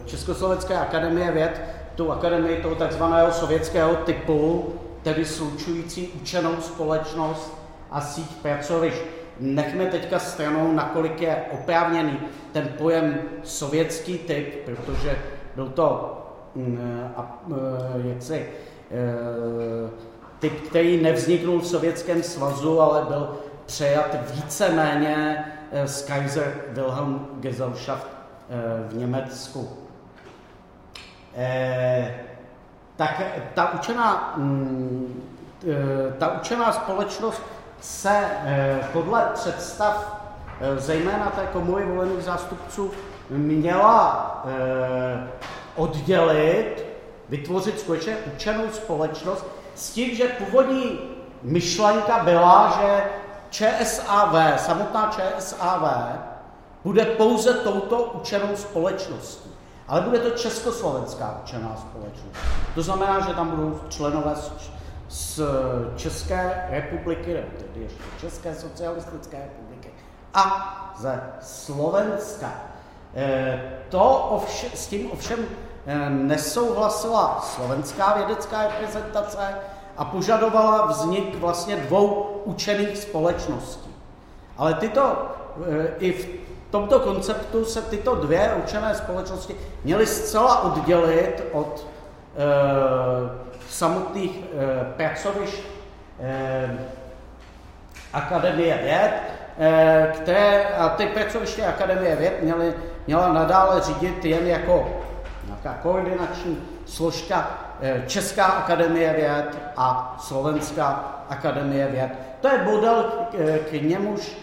Československé akademie věd tu akademii toho takzvaného sovětského typu, tedy slučující učenou společnost a síť pracovišť. Nechme teďka stranou, nakolik je oprávněný ten pojem sovětský typ, protože byl to mm, jaksi, e, typ, který nevzniknul v Sovětském svazu, ale byl přejat víceméně e, z Kaiser Wilhelm Gesellschaft e, v Německu. Tak ta učená, mm, ta učená společnost se podle představ zejména té komory volených zástupců měla oddělit, vytvořit skutečně učenou společnost s tím, že původní myšlenka byla, že ČSAV, samotná ČSAV, bude pouze touto učenou společností. Ale bude to československá učená společnost. To znamená, že tam budou členové z České republiky, nebo tedy ještě České socialistické republiky a ze Slovenska. E, to ovše, s tím ovšem e, nesouhlasila slovenská vědecká reprezentace a požadovala vznik vlastně dvou učených společností. Ale tyto e, i v tomto konceptu se tyto dvě učené společnosti měly zcela oddělit od samotných e, pracovišť e, Akademie věd, e, které, a ty pracoviště Akademie věd měly, měla nadále řídit jen jako nějaká koordinační složka e, Česká akademie věd a Slovenská akademie věd. To je model, k, k němuž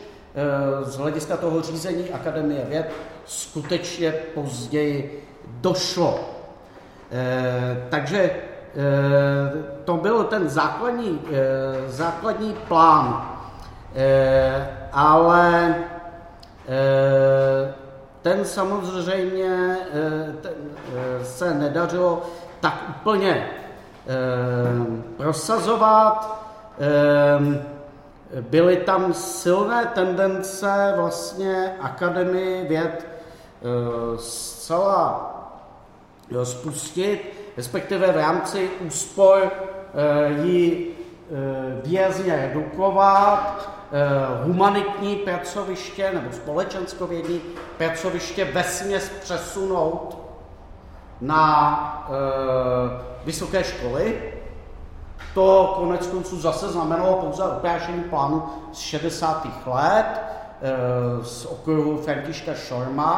z hlediska toho řízení Akademie věd skutečně později došlo. Eh, takže to byl ten základní, základní plán, ale ten samozřejmě se nedařilo tak úplně prosazovat. Byly tam silné tendence vlastně Akademii věd eh, zcela eh, spustit, respektive v rámci úspor eh, ji výrazně redukovat, humanitní pracoviště nebo společenskovědní pracoviště ve směs přesunout na vysoké školy, to konec konců zase znamenalo pouze oprášení plánu z 60. let eh, z okruhu Františka Šorma,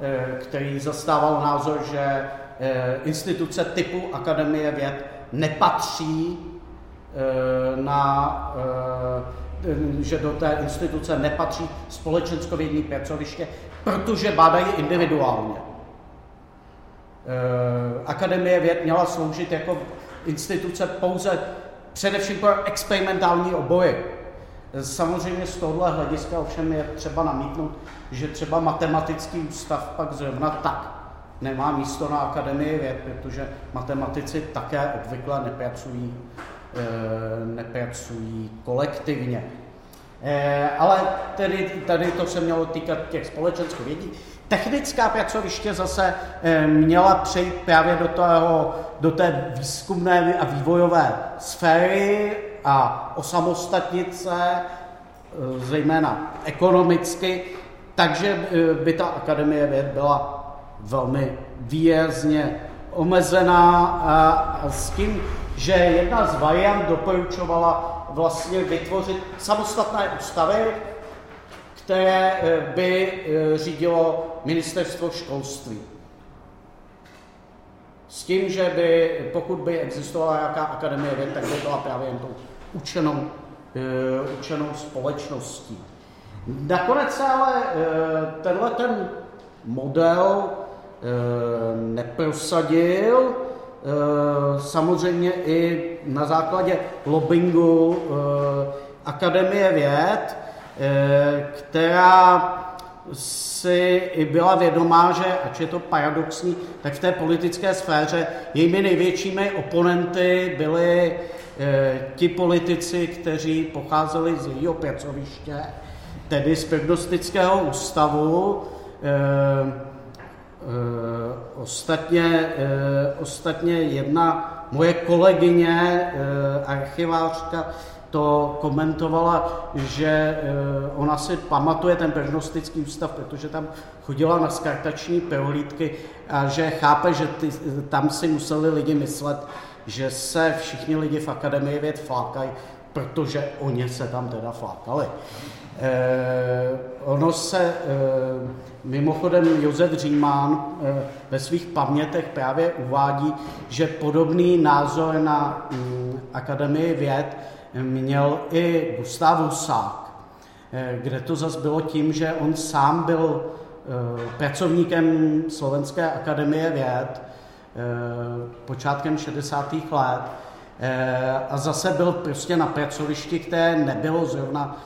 eh, který zastával názor, že eh, instituce typu Akademie věd nepatří na, že do té instituce nepatří společenskovědní pracoviště, protože bádají individuálně. Akademie věd měla sloužit jako instituce pouze především pro experimentální obory. Samozřejmě z tohohle hlediska ovšem je třeba namítnout, že třeba matematický ústav pak zrovna tak nemá místo na Akademii věd, protože matematici také obvykle nepracují, e, nepracují kolektivně. E, ale tedy, tady to se mělo týkat těch společenskovědí. Technická pracoviště zase eh, měla přejít právě do, toho, do té výzkumné a vývojové sféry a osamostatnit se, eh, zejména ekonomicky, takže eh, by ta Akademie věd byla velmi výrazně omezená a s tím, že jedna z variant doporučovala vlastně vytvořit samostatné ústavy, které eh, by eh, řídilo ministerstvo školství. S tím, že by, pokud by existovala nějaká akademie věd, tak by byla právě jen tou učenou, eh, učenou společností. Nakonec ale tenhle ten model neprosadil, samozřejmě i na základě lobbingu Akademie věd, která si byla vědomá, že, ač je to paradoxní, tak v té politické sféře jejími největšími oponenty byli e, ti politici, kteří pocházeli z jejího pracoviště, tedy z prognostického ústavu. E, ostatně, e, ostatně jedna moje kolegyně, e, archivářka, to komentovala, že eh, ona si pamatuje ten prognostický ústav, protože tam chodila na skartační prohlídky a že chápe, že ty, tam si museli lidi myslet, že se všichni lidi v Akademii věd flákají, protože oni se tam teda flákali. Eh, ono se, eh, mimochodem Josef Římán eh, ve svých pamětech právě uvádí, že podobný názor na mm, Akademii věd měl i Gustav Husák, kde to zase bylo tím, že on sám byl pracovníkem Slovenské akademie věd počátkem 60. let a zase byl prostě na pracovišti, které nebylo zrovna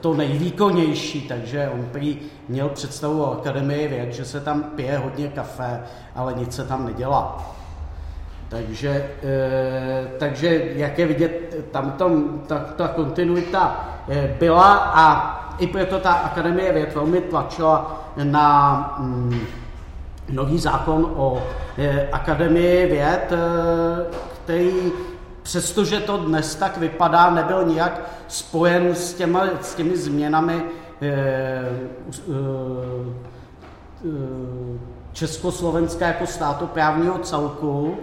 to nejvýkonnější, takže on prý měl představu o akademii věd, že se tam pije hodně kafe, ale nic se tam nedělá. Takže, e, takže jak je vidět, tam tom, ta, ta kontinuita e, byla a i proto ta Akademie věd velmi tlačila na mm, nový zákon o e, Akademii věd, který přestože to dnes tak vypadá, nebyl nijak spojen s, těma, s těmi změnami e, e, Československa jako státu právního celku,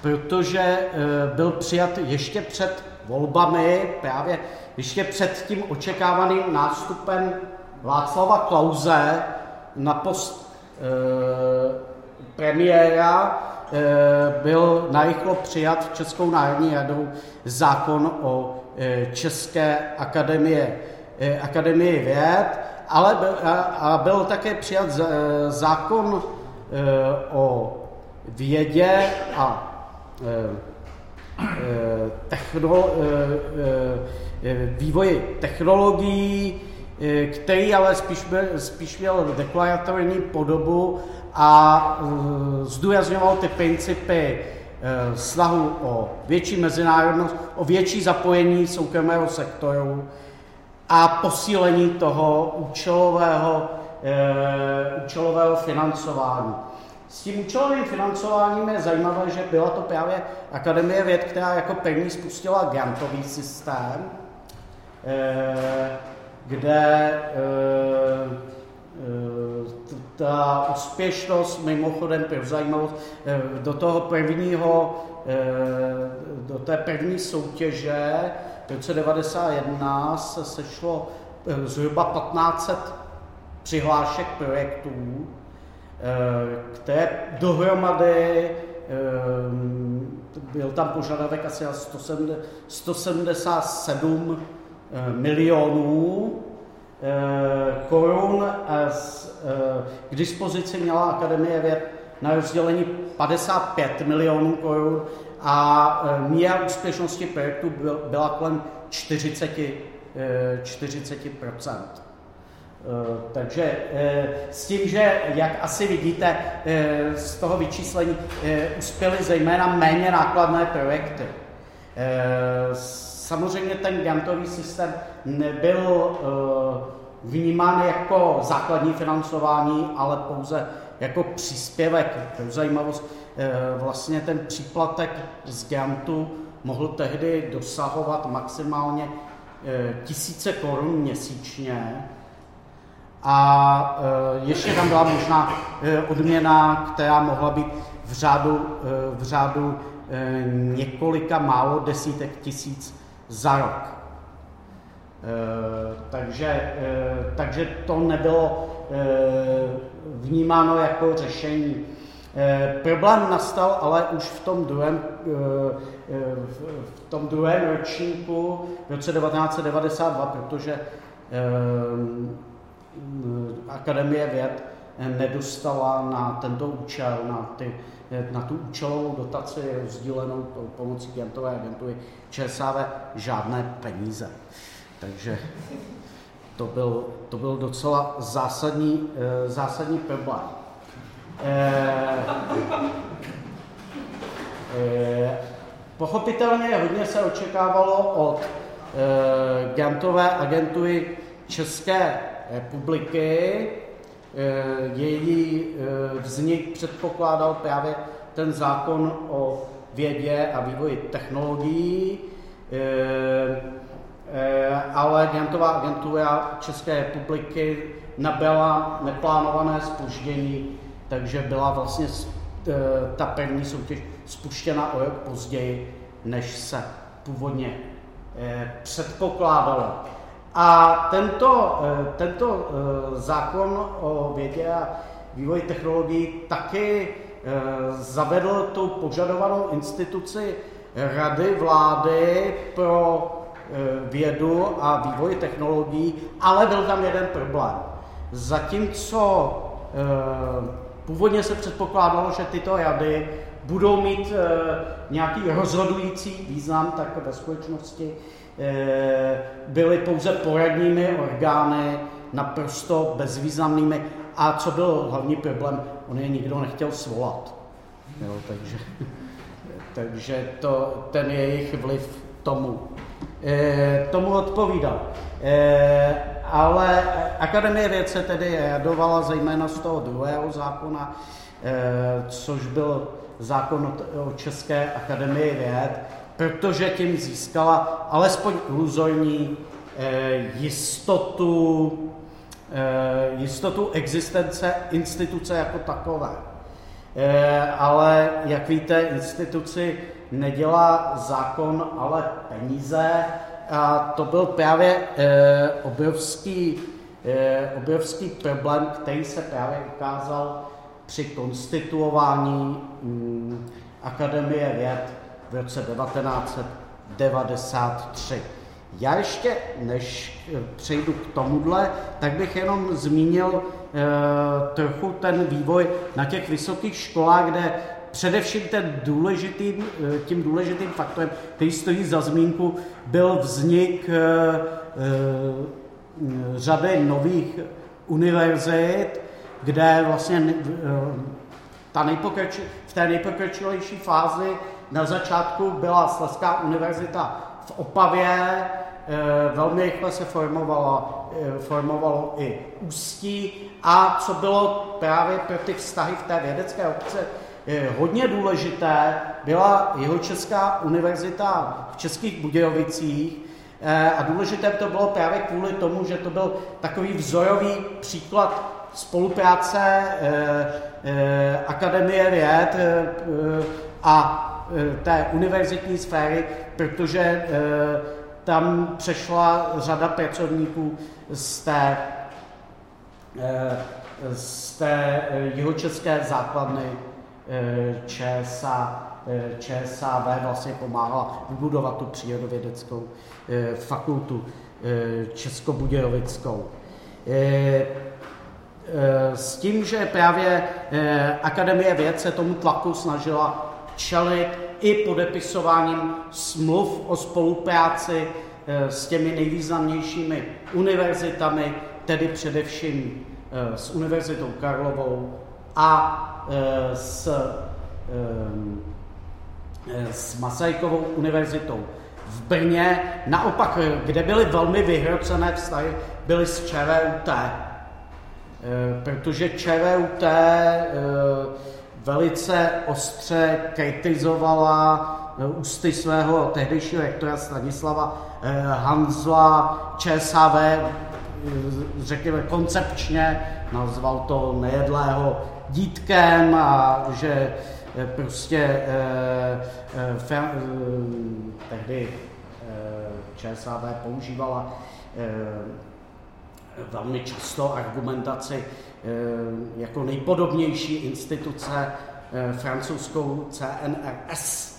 protože eh, byl přijat ještě před volbami, právě ještě před tím očekávaným nástupem Václava Klauze na post e, premiéra e, byl narychlo přijat Českou národní radou zákon o e, České akademie, e, akademii věd, ale byl, a, byl také přijat zákon o vědě a Eh, eh, techno, eh, vývoji technologií, který ale spíš, spíš měl deklaratorní podobu a zdůrazňoval ty principy snahu o větší mezinárodnost, o větší zapojení soukromého sektoru a posílení toho účelového, účelového financování. S tím účelovým financováním je zajímavé, že byla to právě Akademie věd, která jako první spustila grantový systém, eh, kde eh, eh, ta úspěšnost, mimochodem pro zajímavost, do toho prvního, do té první soutěže v roce 1991 se sešlo zhruba 1500 přihlášek projektů, Eh, které dohromady eh, byl tam požadavek asi 177 eh, milionů korun. K dispozici měla Akademie věd na rozdělení 55 milionů korun a míra úspěšnosti projektu byla kolem 40, 40 Eh, takže eh, s tím, že, jak asi vidíte eh, z toho vyčíslení, uspěly zejména méně nákladné projekty. Samozřejmě ten grantový systém nebyl vnímán jako základní financování, ale pouze jako příspěvek. Pro zajímavost, vlastně ten příplatek z grantu mohl tehdy dosahovat maximálně tisíce korun měsíčně, a ještě tam byla možná odměna, která mohla být v řádu, v řádu několika málo desítek tisíc za rok. Takže, takže to nebylo vnímáno jako řešení. Problém nastal ale už v tom druhém, v tom druhém ročníku v roce 1992, protože Akademie věd nedostala na tento účel, na, ty, na tu účelovou dotaci sdílenou pomocí Gentové agentury ČSAV žádné peníze. Takže to byl, to byl docela zásadní, zásadní problém. Pochopitelně hodně se očekávalo od grantové agentury České republiky. Její vznik předpokládal právě ten zákon o vědě a vývoji technologií, eh, eh, ale Grantová agentura České republiky nabyla neplánované spoždění, takže byla vlastně eh, ta první soutěž spuštěna o rok později, než se původně předpokládalo. A tento, tento zákon o vědě a vývoji technologií taky Eh, zavedl tu požadovanou instituci Rady vlády pro eh, vědu a vývoj technologií, ale byl tam jeden problém. Zatímco eh, původně se předpokládalo, že tyto rady budou mít nějaký rozhodující význam, tak ve skutečnosti byly pouze poradními orgány, naprosto bezvýznamnými. A co byl hlavní problém? on je nikdo nechtěl svolat. Jo, takže takže to, ten jejich vliv tomu, e, tomu odpovídal. E, ale Akademie věd se tedy radovala zejména z toho druhého zákona, e, což byl zákon o České akademii věd, protože tím získala alespoň iluzorní e, jistotu Eh, jistotu existence instituce jako takové. Eh, ale jak víte, instituci nedělá zákon, ale peníze. A to byl právě eh, obrovský, obrovský problém, který se právě ukázal při konstituování mm, Akademie věd v roce 1993. Já ještě, než eh, přejdu k tomuhle, tak bych jenom zmínil e, trochu ten vývoj na těch vysokých školách, kde především ten důležitým, eh, tím důležitým faktorem, který stojí za zmínku, byl vznik e, e, řady nových univerzit, kde vlastně e, ta v té nejpokročilejší fázi na začátku byla Slezská univerzita v Opavě, Eh, velmi rychle se formovalo, eh, formovalo i ústí. A co bylo právě pro ty vztahy v té vědecké obce eh, hodně důležité, byla Jihočeská univerzita v Českých Budějovicích. A důležité to bylo právě kvůli tomu, že to byl takový vzorový příklad spolupráce Akademie věd a té univerzitní sféry, protože tam přešla řada pracovníků z té, eh, z té eh, jihočeské základny eh, ČSA, ČSAV vlastně pomáhala vybudovat tu přírodovědeckou fakultu Českobudějovickou. S tím, že právě Akademie věd se tomu tlaku snažila čelit i podepisováním smluv o spolupráci eh, s těmi nejvýznamnějšími univerzitami, tedy především eh, s Univerzitou Karlovou a eh, s, s Masarykovou univerzitou v Brně. Naopak, kde byly velmi vyhrocené vztahy, byly s ČVUT, protože ČVUT velice ostře kritizovala eh, ústy svého tehdejšího rektora Stanislava eh, Hanzla ČSAV, eh, řekněme koncepčně, nazval to nejedlého dítkem a že prostě tehdy ČSAV používala velmi často argumentaci eh, jako nejpodobnější instituce eh, francouzskou CNRS,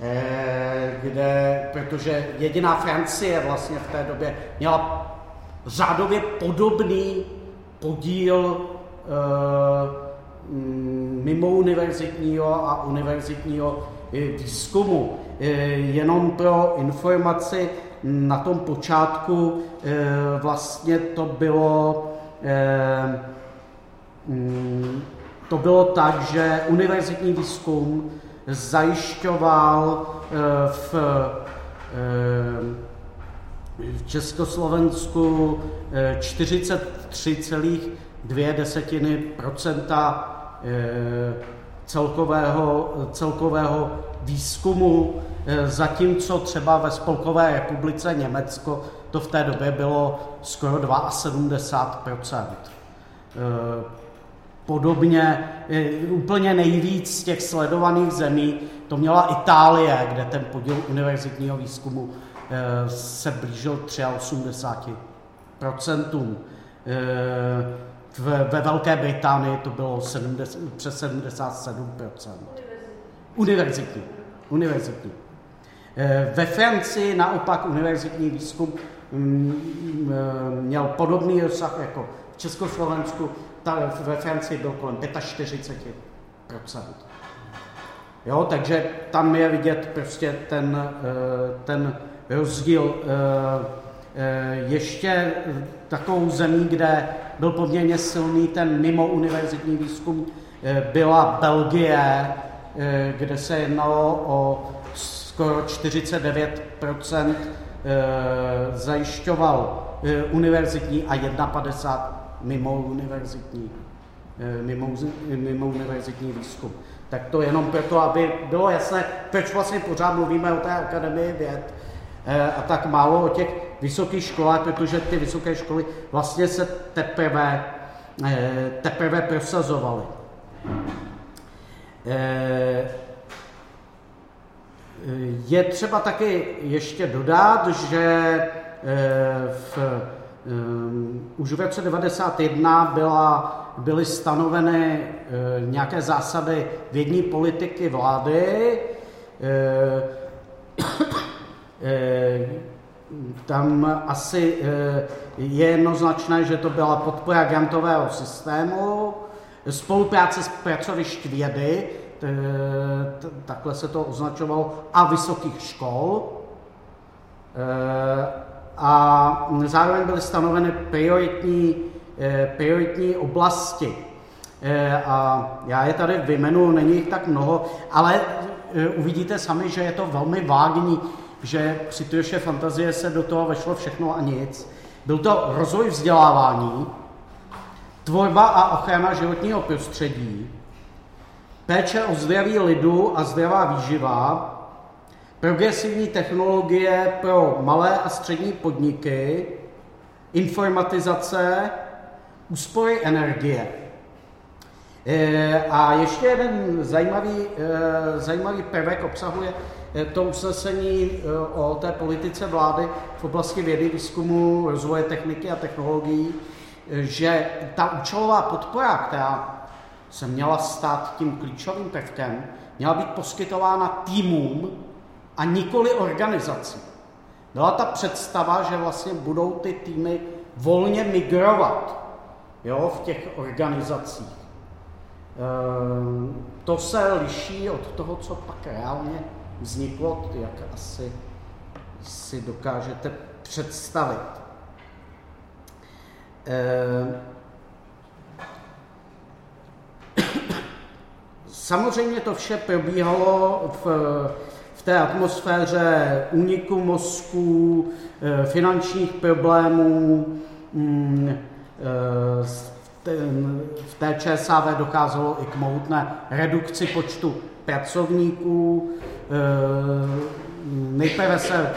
eh, kde, protože jediná Francie vlastně v té době měla řádově podobný podíl mimo univerzitního a univerzitního výzkumu. Jenom pro informaci na tom počátku vlastně to bylo mm, to bylo tak, že univerzitní výzkum zajišťoval v v Československu 43,2 desetiny procenta celkového, celkového výzkumu, eh, zatímco třeba ve Spolkové republice Německo to v té době bylo skoro 72 eh, Podobně eh, úplně nejvíc z těch sledovaných zemí to měla Itálie, kde ten podíl univerzitního výzkumu se blížil 83 v, ve Velké Británii to bylo 70, přes 77%. Univerzitní. Univerzitní. Eh, ve Francii naopak univerzitní výzkum mm, mm, měl podobný rozsah jako v Československu, ta, ve Francii byl kolem 45%. Jo, takže tam je vidět prostě ten, eh, ten rozdíl. Eh, ještě takovou zemí, kde byl poměrně silný ten mimo univerzitní výzkum, eh, byla Belgie, eh, kde se jednalo o skoro 49 eh, zajišťoval univerzitní a 51 mimo univerzitní, mimo, mimo univerzitní výzkum. Tak to jenom proto, aby bylo jasné, proč vlastně pořád mluvíme o té akademii věd a tak málo o těch vysokých školách, protože ty vysoké školy vlastně se teprve, eh, teprve prosazovaly. Eh, je třeba taky ještě dodat, že eh, v, už v roce 1991 byla, byly stanoveny nějaké zásady vědní politiky vlády, tam asi eh, je jednoznačné, že to byla podpora grantového systému, spolupráce s pracovišť vědy, takhle se to označovalo, a vysokých škol. Eh, a zároveň byly stanoveny prioritní, eh, prioritní oblasti. A já je tady vyjmenuji, není jich tak mnoho, ale uvidíte sami, že je to velmi vágní že při Trioše fantazie se do toho vešlo všechno a nic. Byl to rozvoj vzdělávání, tvorba a ochrana životního prostředí, péče o zdraví lidu a zdravá výživa, progresivní technologie pro malé a střední podniky, informatizace, úspory energie. E, a ještě jeden zajímavý, e, zajímavý prvek obsahuje to usnesení eh, o té politice vlády v oblasti vědy, výzkumu, rozvoje techniky a technologií, eh, že ta účelová podpora, která se měla stát tím klíčovým prvkem, měla být poskytována týmům a nikoli organizací. Byla ta představa, že vlastně budou ty týmy volně migrovat jo, v těch organizacích. E, to se liší od toho, co pak reálně vzniklo, jak asi si dokážete představit. Eh, samozřejmě to vše probíhalo v, v té atmosféře úniku mozků, eh, finančních problémů, mm, eh, v té ČSAV dokázalo i k mohutné redukci počtu pracovníků, Eh, nejprve se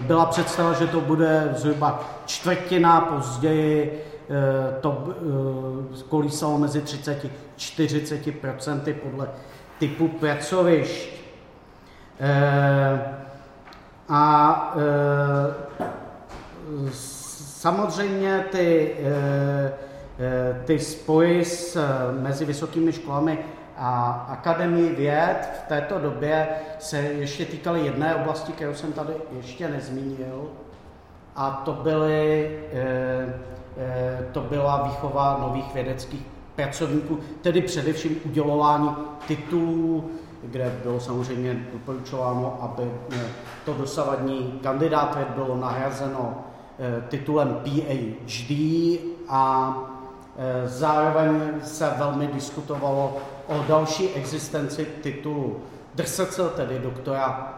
byla představa, že to bude zhruba čtvrtina, později to kolísalo mezi 30 40 procenty podle typu pracovišť. A samozřejmě ty, ty spory s, mezi vysokými školami a Akademii věd v této době se ještě týkaly jedné oblasti, kterou jsem tady ještě nezmínil, a to, byly, eh, eh, to byla výchova nových vědeckých pracovníků, tedy především udělování titulů kde bylo samozřejmě doporučováno, aby to dosavadní kandidát bylo nahrazeno titulem PhD a zároveň se velmi diskutovalo o další existenci titulu DRSC, tedy doktora,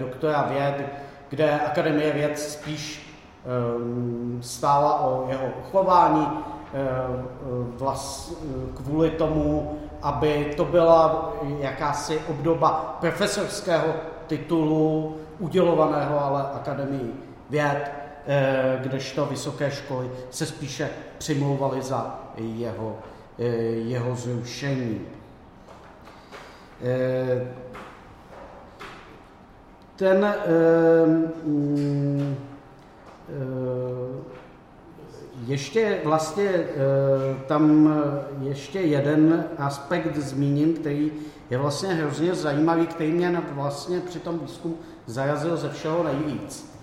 doktora věd, kde Akademie věd spíš stála o jeho chování, ehm, kvůli tomu, aby to byla jakási obdoba profesorského titulu, udělovaného ale Akademii věd, ehm, kdežto vysoké školy se spíše přimlouvaly za jeho, jeho zrušení. Ten uh, ještě vlastně uh, tam ještě jeden aspekt zmíním, který je vlastně hrozně zajímavý, který mě vlastně při tom výzkumu zarazil ze všeho nejvíc.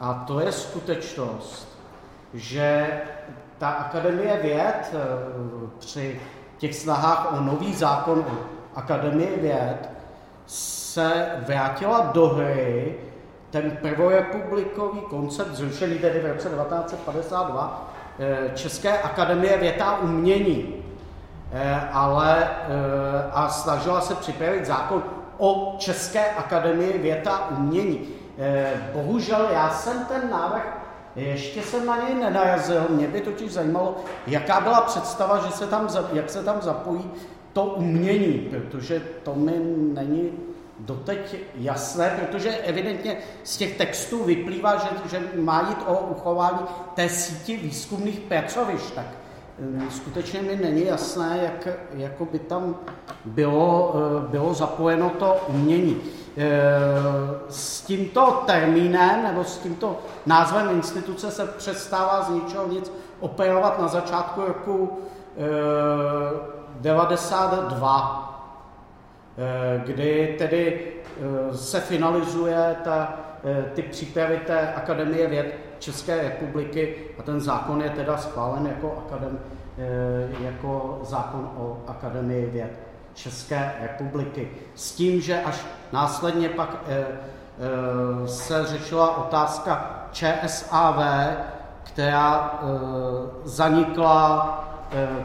A to je skutečnost, že ta Akademie věd při těch snahách o nový zákon o Akademii věd se vrátila do hry ten prvorepublikový koncept zrušený tedy v roce 1952 eh, České akademie věta umění, eh, ale eh, a snažila se připravit zákon o České akademii věta umění. Bohužel já jsem ten návrh, ještě jsem na něj nenarazil, mě by totiž zajímalo, jaká byla představa, že se tam, jak se tam zapojí to umění, protože to mi není doteď jasné, protože evidentně z těch textů vyplývá, že, že má jít o uchování té síti výzkumných pracovišť, tak hm, skutečně mi není jasné, jak jako by tam bylo, eh, bylo zapojeno to umění. Eh, s tímto termínem nebo s tímto názvem instituce se přestává z ničeho nic operovat na začátku roku 92 eh, Eh, kdy tedy eh, se finalizuje ta, eh, ty přípravy té Akademie věd České republiky a ten zákon je teda schválen jako, akadem, jako zákon o Akademii věd České republiky. S tím, že až následně pak se řešila otázka ČSAV, která zanikla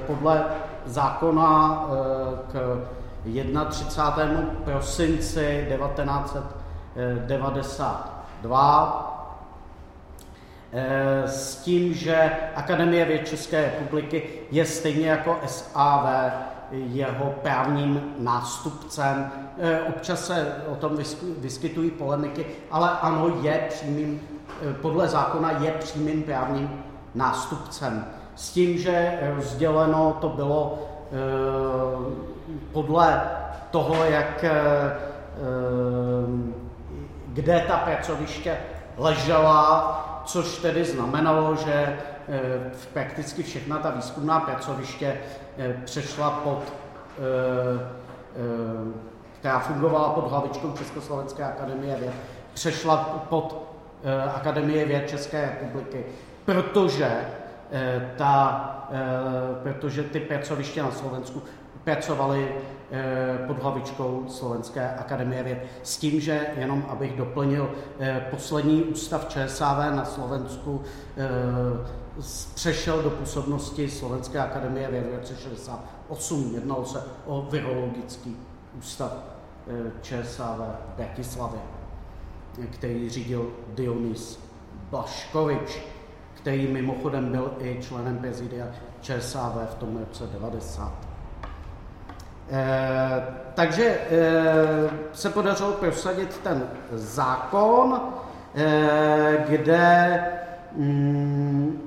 podle zákona k 31. prosinci 1992 eh, s tím, že Akademie věd České republiky je stejně jako SAV jeho právním nástupcem. Eh, občas se o tom vyskytují polemiky, ale ano, je přímým, eh, podle zákona je přímým právním nástupcem. S tím, že rozděleno to bylo podle toho, jak, eh, eh, kde ta pracoviště ležela, což tedy znamenalo, že eh, prakticky všechna ta výzkumná pracoviště přešla pod, která fungovala pod hlavičkou Československé akademie věd, přešla pod Akademie věd České republiky, protože, ta, protože ty pracoviště na Slovensku pracovali eh, pod hlavičkou Slovenské akademie věd. S tím, že jenom abych doplnil, eh, poslední ústav ČSAV na Slovensku eh, přešel do působnosti Slovenské akademie věd v roce 68. Jednalo se o virologický ústav ČSAV v Bratislavě, který řídil Dionys Blaškovič, který mimochodem byl i členem prezidia ČSAV v tom roce 90. Eh, takže eh, se podařilo prosadit ten zákon, eh, kde mm,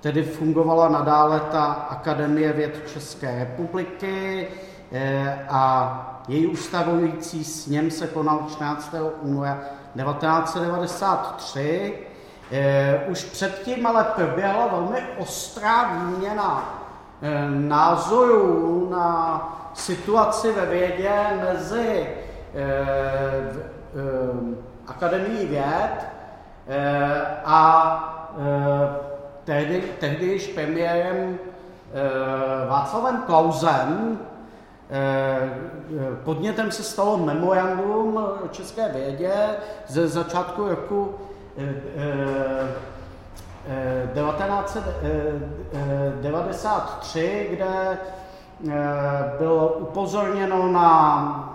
tedy fungovala nadále ta Akademie věd České republiky a její ustavující sněm se konal 14. února 1993. Už předtím ale proběhla velmi ostrá výměna názorů na situaci ve vědě mezi eh, eh, Akademií věd a tehdy, tehdy již premiérem Václavem Klausem, Podnětem se stalo memorandum české vědě ze začátku roku 1993, kde bylo upozorněno na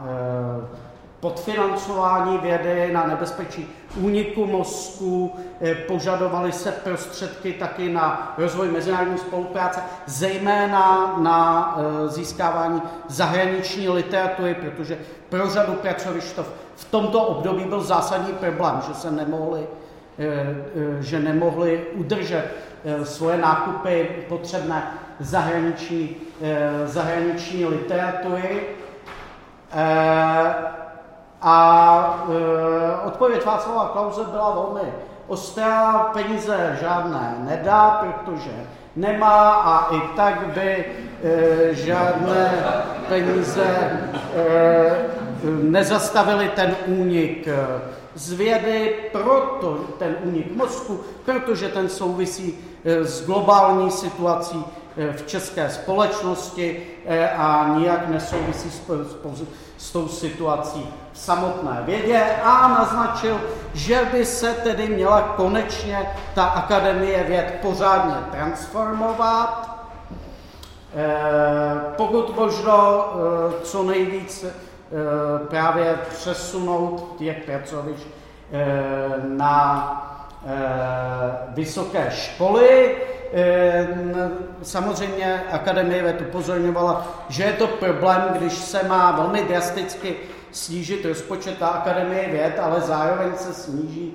podfinancování vědy, na nebezpečí úniku mozku, eh, požadovaly se prostředky taky na rozvoj mezinárodní spolupráce, zejména na eh, získávání zahraniční literatury, protože pro řadu pracovišť v tomto období byl zásadní problém, že se nemohli, eh, že nemohli udržet svoje nákupy potřebné zahraniční, zahraniční literatury. A odpověď Václava Klauze byla velmi ostrá, peníze žádné nedá, protože nemá a i tak by žádné peníze nezastavili ten únik z vědy, proto ten únik mozku, protože ten souvisí e, s globální situací e, v české společnosti a nijak nesouvisí s, s, s tou situací v samotné vědě. A naznačil, že by se tedy měla konečně ta Akademie věd pořádně transformovat, pokud možno co nejvíc právě přesunout těch pracovišť na vysoké školy, Samozřejmě Akademie věd upozorňovala, že je to problém, když se má velmi drasticky snížit rozpočet Akademie věd, ale zároveň se sníží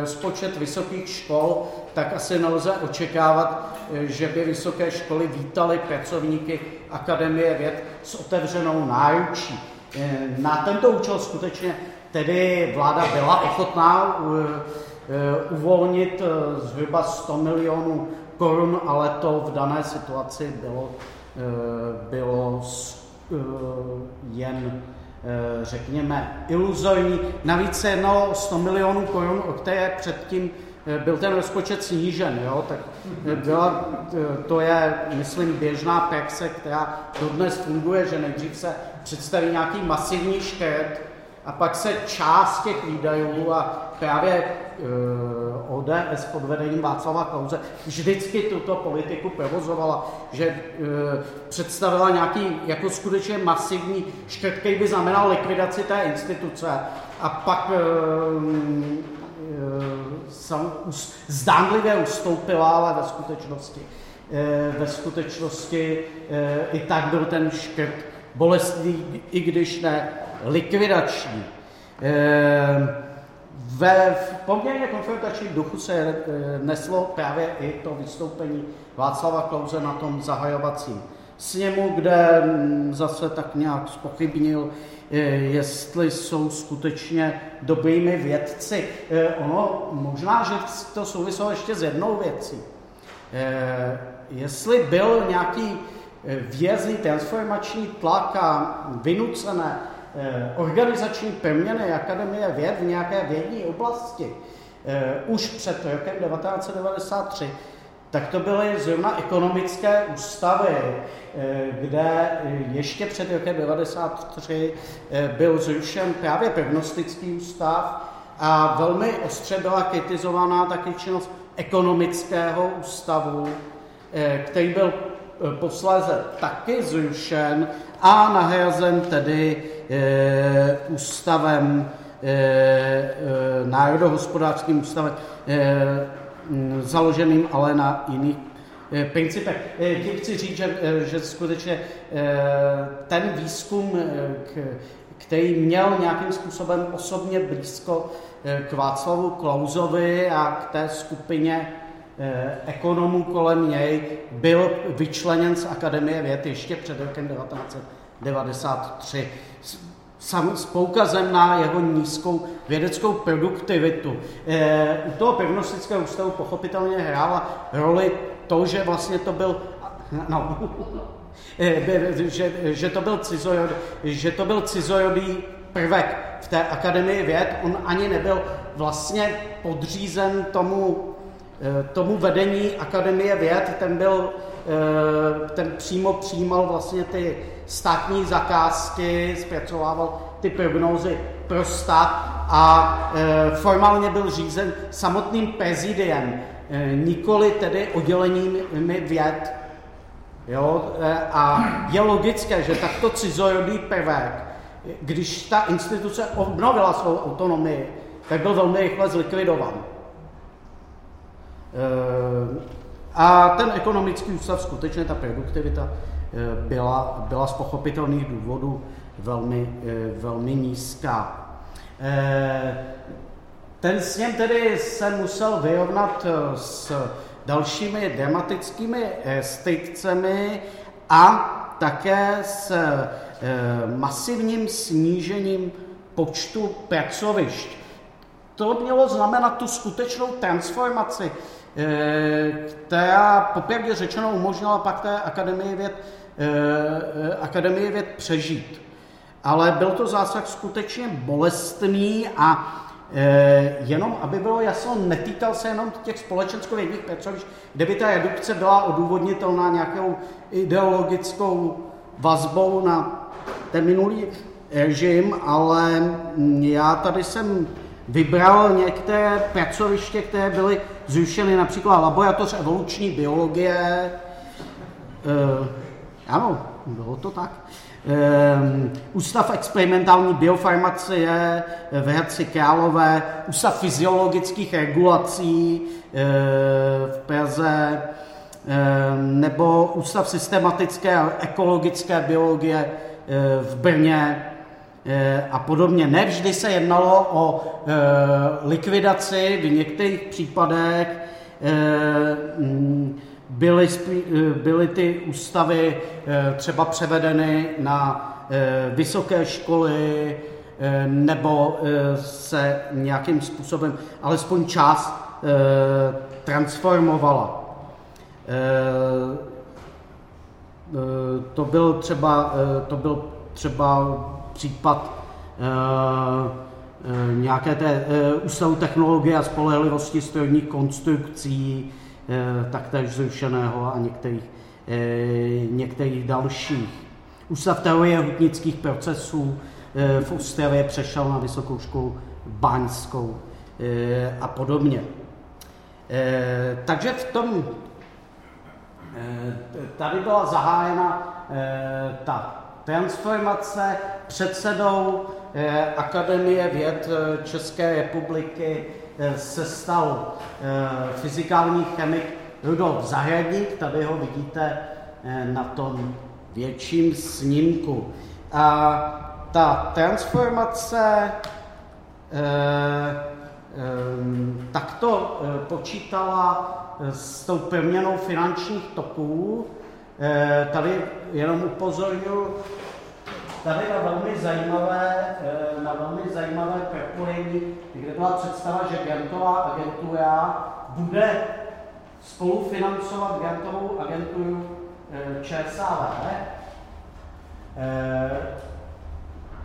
rozpočet vysokých škol, tak asi nelze očekávat, že by vysoké školy vítaly pracovníky Akademie věd s otevřenou náručí. Na tento účel skutečně tedy vláda byla ochotná Eh, uvolnit eh, zhruba 100 milionů korun, ale to v dané situaci bylo, eh, bylo jen řekněme iluzorní. Navíc jednalo o 100 milionů korun, o které předtím byl ten rozpočet snížen, jo? tak byla, to je, myslím, běžná praxe, která dodnes funguje, že nejdřív se představí nějaký masivní škrt, a pak se část těch výdajů a právě ODS pod vedením Václava Klauze vždycky tuto politiku provozovala, že představila nějaký jako skutečně masivní škrt, který by znamenal likvidaci té instituce a pak zdánlivě ustoupila, ale ve skutečnosti, ve skutečnosti i tak byl ten škrt bolestný, i když ne likvidační. Ve poměrně konfrontačním duchu se eh, neslo právě i to vystoupení Václava Klauze na tom zahajovacím sněmu, kde mm, zase tak nějak spochybnil, jestli jsou skutečně dobrými vědci. Eh, ono možná, že to souviselo ještě s jednou věcí. Jestli byl nějaký vězný transformační tlak a vynucené organizační proměny Akademie věd v nějaké vědní oblasti už před rokem 1993, tak to byly zrovna ekonomické ústavy, eh, kde ještě před rokem 1993 byl zrušen právě prognostický ústav a velmi ostře byla kritizovaná taky činnost ekonomického ústavu, který byl posléze taky zrušen a nahrazen tedy ústavem, národohospodářským ústavem, založeným ale na jiných e, principech. E, tím chci říct, že, že skutečně ten výzkum, který měl nějakým způsobem osobně blízko k Václavu Klauzovi a k té skupině ekonomů kolem něj, byl vyčleněn z Akademie věd ještě před rokem 1993 sam, s poukazem na jeho nízkou vědeckou produktivitu. E, u toho prognostického ústavu pochopitelně hrála roli to, že vlastně to byl no, e, že, že, to byl cizojod, že to byl cizojodý prvek v té akademii věd. On ani nebyl vlastně podřízen tomu, e, tomu vedení akademie věd, ten byl ten přímo přijímal vlastně ty státní zakázky, zpracovával ty prognózy pro stát a formálně byl řízen samotným prezidiem, nikoli tedy odděleními věd. Jo? A je logické, že takto cizorodý prvek, když ta instituce obnovila svou autonomii, tak byl velmi rychle zlikvidovan. A ten ekonomický ústav, skutečně ta produktivita eh, byla, byla z pochopitelných důvodů velmi, eh, velmi nízká. Eh, ten sněm tedy se musel vyrovnat s dalšími dramatickými restrikcemi a také s masivním snížením počtu pracovišť. To mělo znamenat tu skutečnou transformaci která popravdě řečeno umožnila pak té Akademii věd, eh, Akademii věd přežít. Ale byl to zásah skutečně bolestný a eh, jenom, aby bylo jasno, netýkal se jenom těch společenskovědních pracovišť, kde by ta redukce byla odůvodnitelná nějakou ideologickou vazbou na ten minulý režim, ale já tady jsem vybral některé pracoviště, které byly zrušeny, například laboratoř evoluční biologie. E, ano, bylo to tak. E, Ústav experimentální biofarmacie v Hradci Králové, Ústav fyziologických regulací e, v Praze, nebo Ústav systematické a ekologické biologie v Brně, a podobně. Nevždy se jednalo o e, likvidaci, v některých případech e, byly, byly ty ústavy třeba převedeny na vysoké školy nebo se nějakým způsobem alespoň čas e, transformovala. To byl třeba, to byl třeba případ uh, nějaké té uh, ústavu technologie a spolehlivosti strojních konstrukcí, uh, taktéž zrušeného a některých, uh, některých dalších. Ústav teorie hutnických procesů uh, v Ostravě přešel na Vysokou školu Báňskou uh, a podobně. Uh, takže v tom tady byla zahájena ta transformace předsedou eh, Akademie věd eh, České republiky eh, se stal fyzikální chemik Rudolf Zahradník, tady ho vidíte na tom větším snímku. A ta transformace takto počítala s tou proměnou finančních toků, tady jenom upozorňuji tady na velmi zajímavé, eh, na velmi zajímavé propojení, kde byla představa, že grantová agentura bude spolufinancovat grantovou agenturu eh, ČSAV.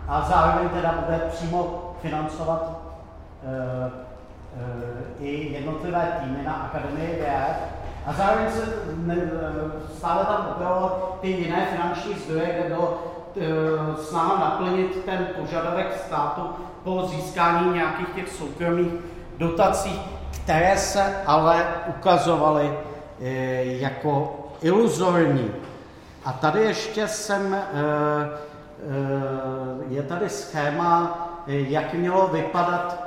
A zároveň teda bude přímo financovat i jednotlivé týmy na Akademii věd a zároveň se ne, stále tam objevilo ty jiné finanční zdroje, kde bylo e, snaha naplnit ten požadavek státu po získání nějakých těch soukromých dotací, které se ale ukazovaly e, jako iluzorní. A tady ještě jsem, e, je tady schéma, jak mělo vypadat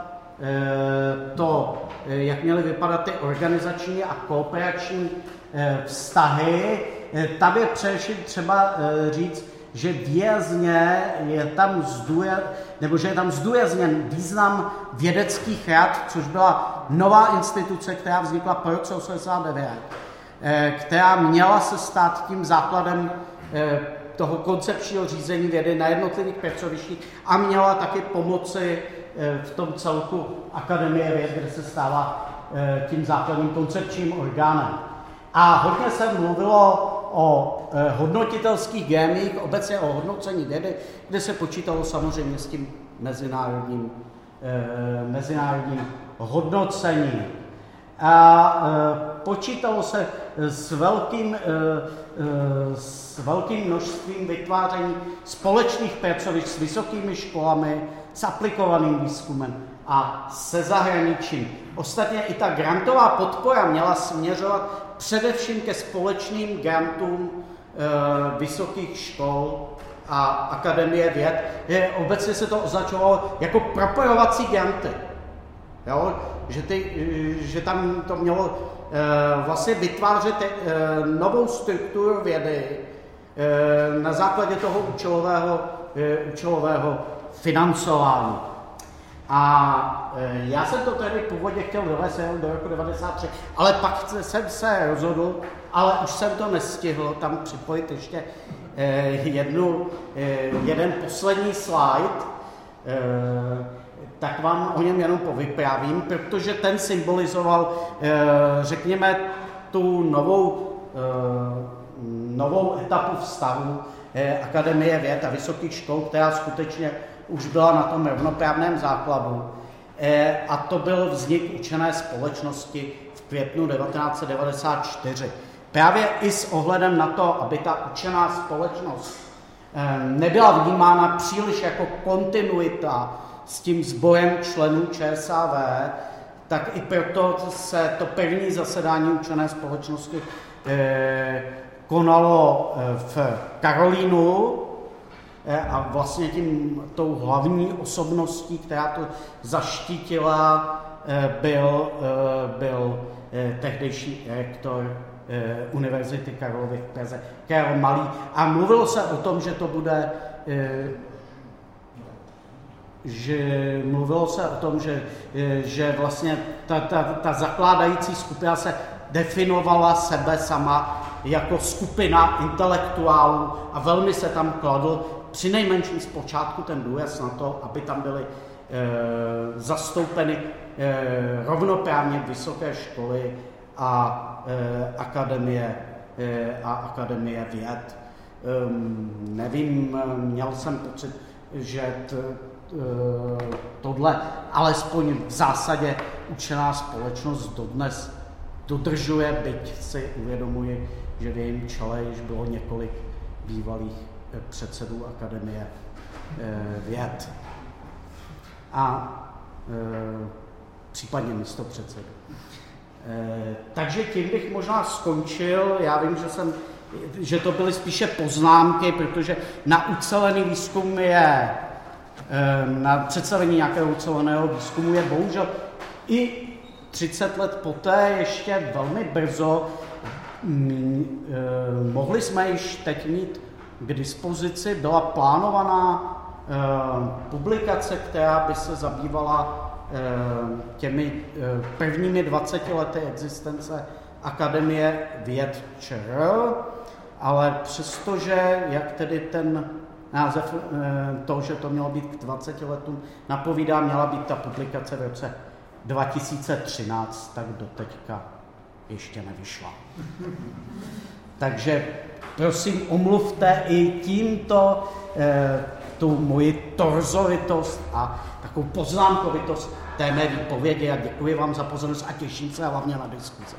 to Eh, jak měly vypadat ty organizační a kooperační eh, vztahy. Eh, tam je především třeba říct, že výrazně je tam zdůje, nebo že je tam zdůrazněn význam vědeckých rad, což byla nová instituce, která vznikla po roce 89, která měla se stát tím základem toho koncepčního řízení vědy na jednotlivých pracovištích a měla taky pomoci Eh, v tom celku Akademie věd, kde se stává eh, tím základním koncepčním orgánem. A hodně se mluvilo o eh, hodnotitelských gémích, obecně o hodnocení vědy, kde se počítalo samozřejmě s tím mezinárodním, mezinárodním hodnocením. A počítalo se s velkým, s velkým množstvím vytváření společných pracovišť s vysokými školami, s aplikovaným výzkumem a se zahraničím. Ostatně i ta grantová podpora měla směřovat především ke společným grantům e, vysokých škol a Akademie věd. Je, obecně se to označovalo jako propojovací granty. Jo? Že, ty, že tam to mělo e, vlastně vytvářet e, novou strukturu vědy e, na základě toho účelového, e, účelového financování. A e, já jsem to tedy původně chtěl dovést do roku 93, ale pak jsem se rozhodl, ale už jsem to nestihl tam připojit ještě e, jednu, e, jeden poslední slide, tak vám o něm jenom povyprávím, protože ten symbolizoval, řekněme, tu novou, novou etapu vztahu Akademie věd a vysokých škol, která skutečně už byla na tom rovnoprávném základu. E, a to byl vznik učené společnosti v květnu 1994. Právě i s ohledem na to, aby ta učená společnost e, nebyla vnímána příliš jako kontinuita s tím sborem členů ČSAV, tak i proto se to první zasedání učené společnosti e, konalo v Karolínu Eh, a vlastně tím tou hlavní osobností, která to zaštítila, eh, byl, eh, byl tehdejší rektor Univerzity Karlovy v Praze, Karol Malý. A mluvilo se o tom, že to bude že mluvilo se o tom, že, že vlastně ta, ta, ta zakládající skupina se definovala sebe sama jako skupina intelektuálů a velmi se tam kladl při nejmenším zpočátku ten důraz na to, aby tam byly e, zastoupeny e, rovnoprávně vysoké školy a e, akademie, e, a akademie věd. E, nevím, měl jsem pocit, že t, e, tohle alespoň v zásadě učená společnost dodnes dodržuje, byť si uvědomuji, že v jejím čele již bylo několik bývalých předsedů Akademie eh, věd a eh, případně místo předsedu. Eh, takže tím bych možná skončil. Já vím, že, jsem, že to byly spíše poznámky, protože na ucelený výzkum je, na představení nějakého uceleného výzkumu je bohužel i 30 let poté ještě velmi brzo. Mohli jsme již teď mít k dispozici byla plánovaná eh, publikace, která by se zabývala eh, těmi eh, prvními 20 lety existence Akademie věd ČR, ale přestože, jak tedy ten název, to, že to mělo být k 20 letům, napovídá, měla být ta publikace v roce 2013, tak doteďka ještě nevyšla. Takže prosím, omluvte i tímto eh, tu moji torzovitost a takovou poznámkovitost té mé výpovědi a děkuji vám za pozornost a těším se hlavně na diskuzi.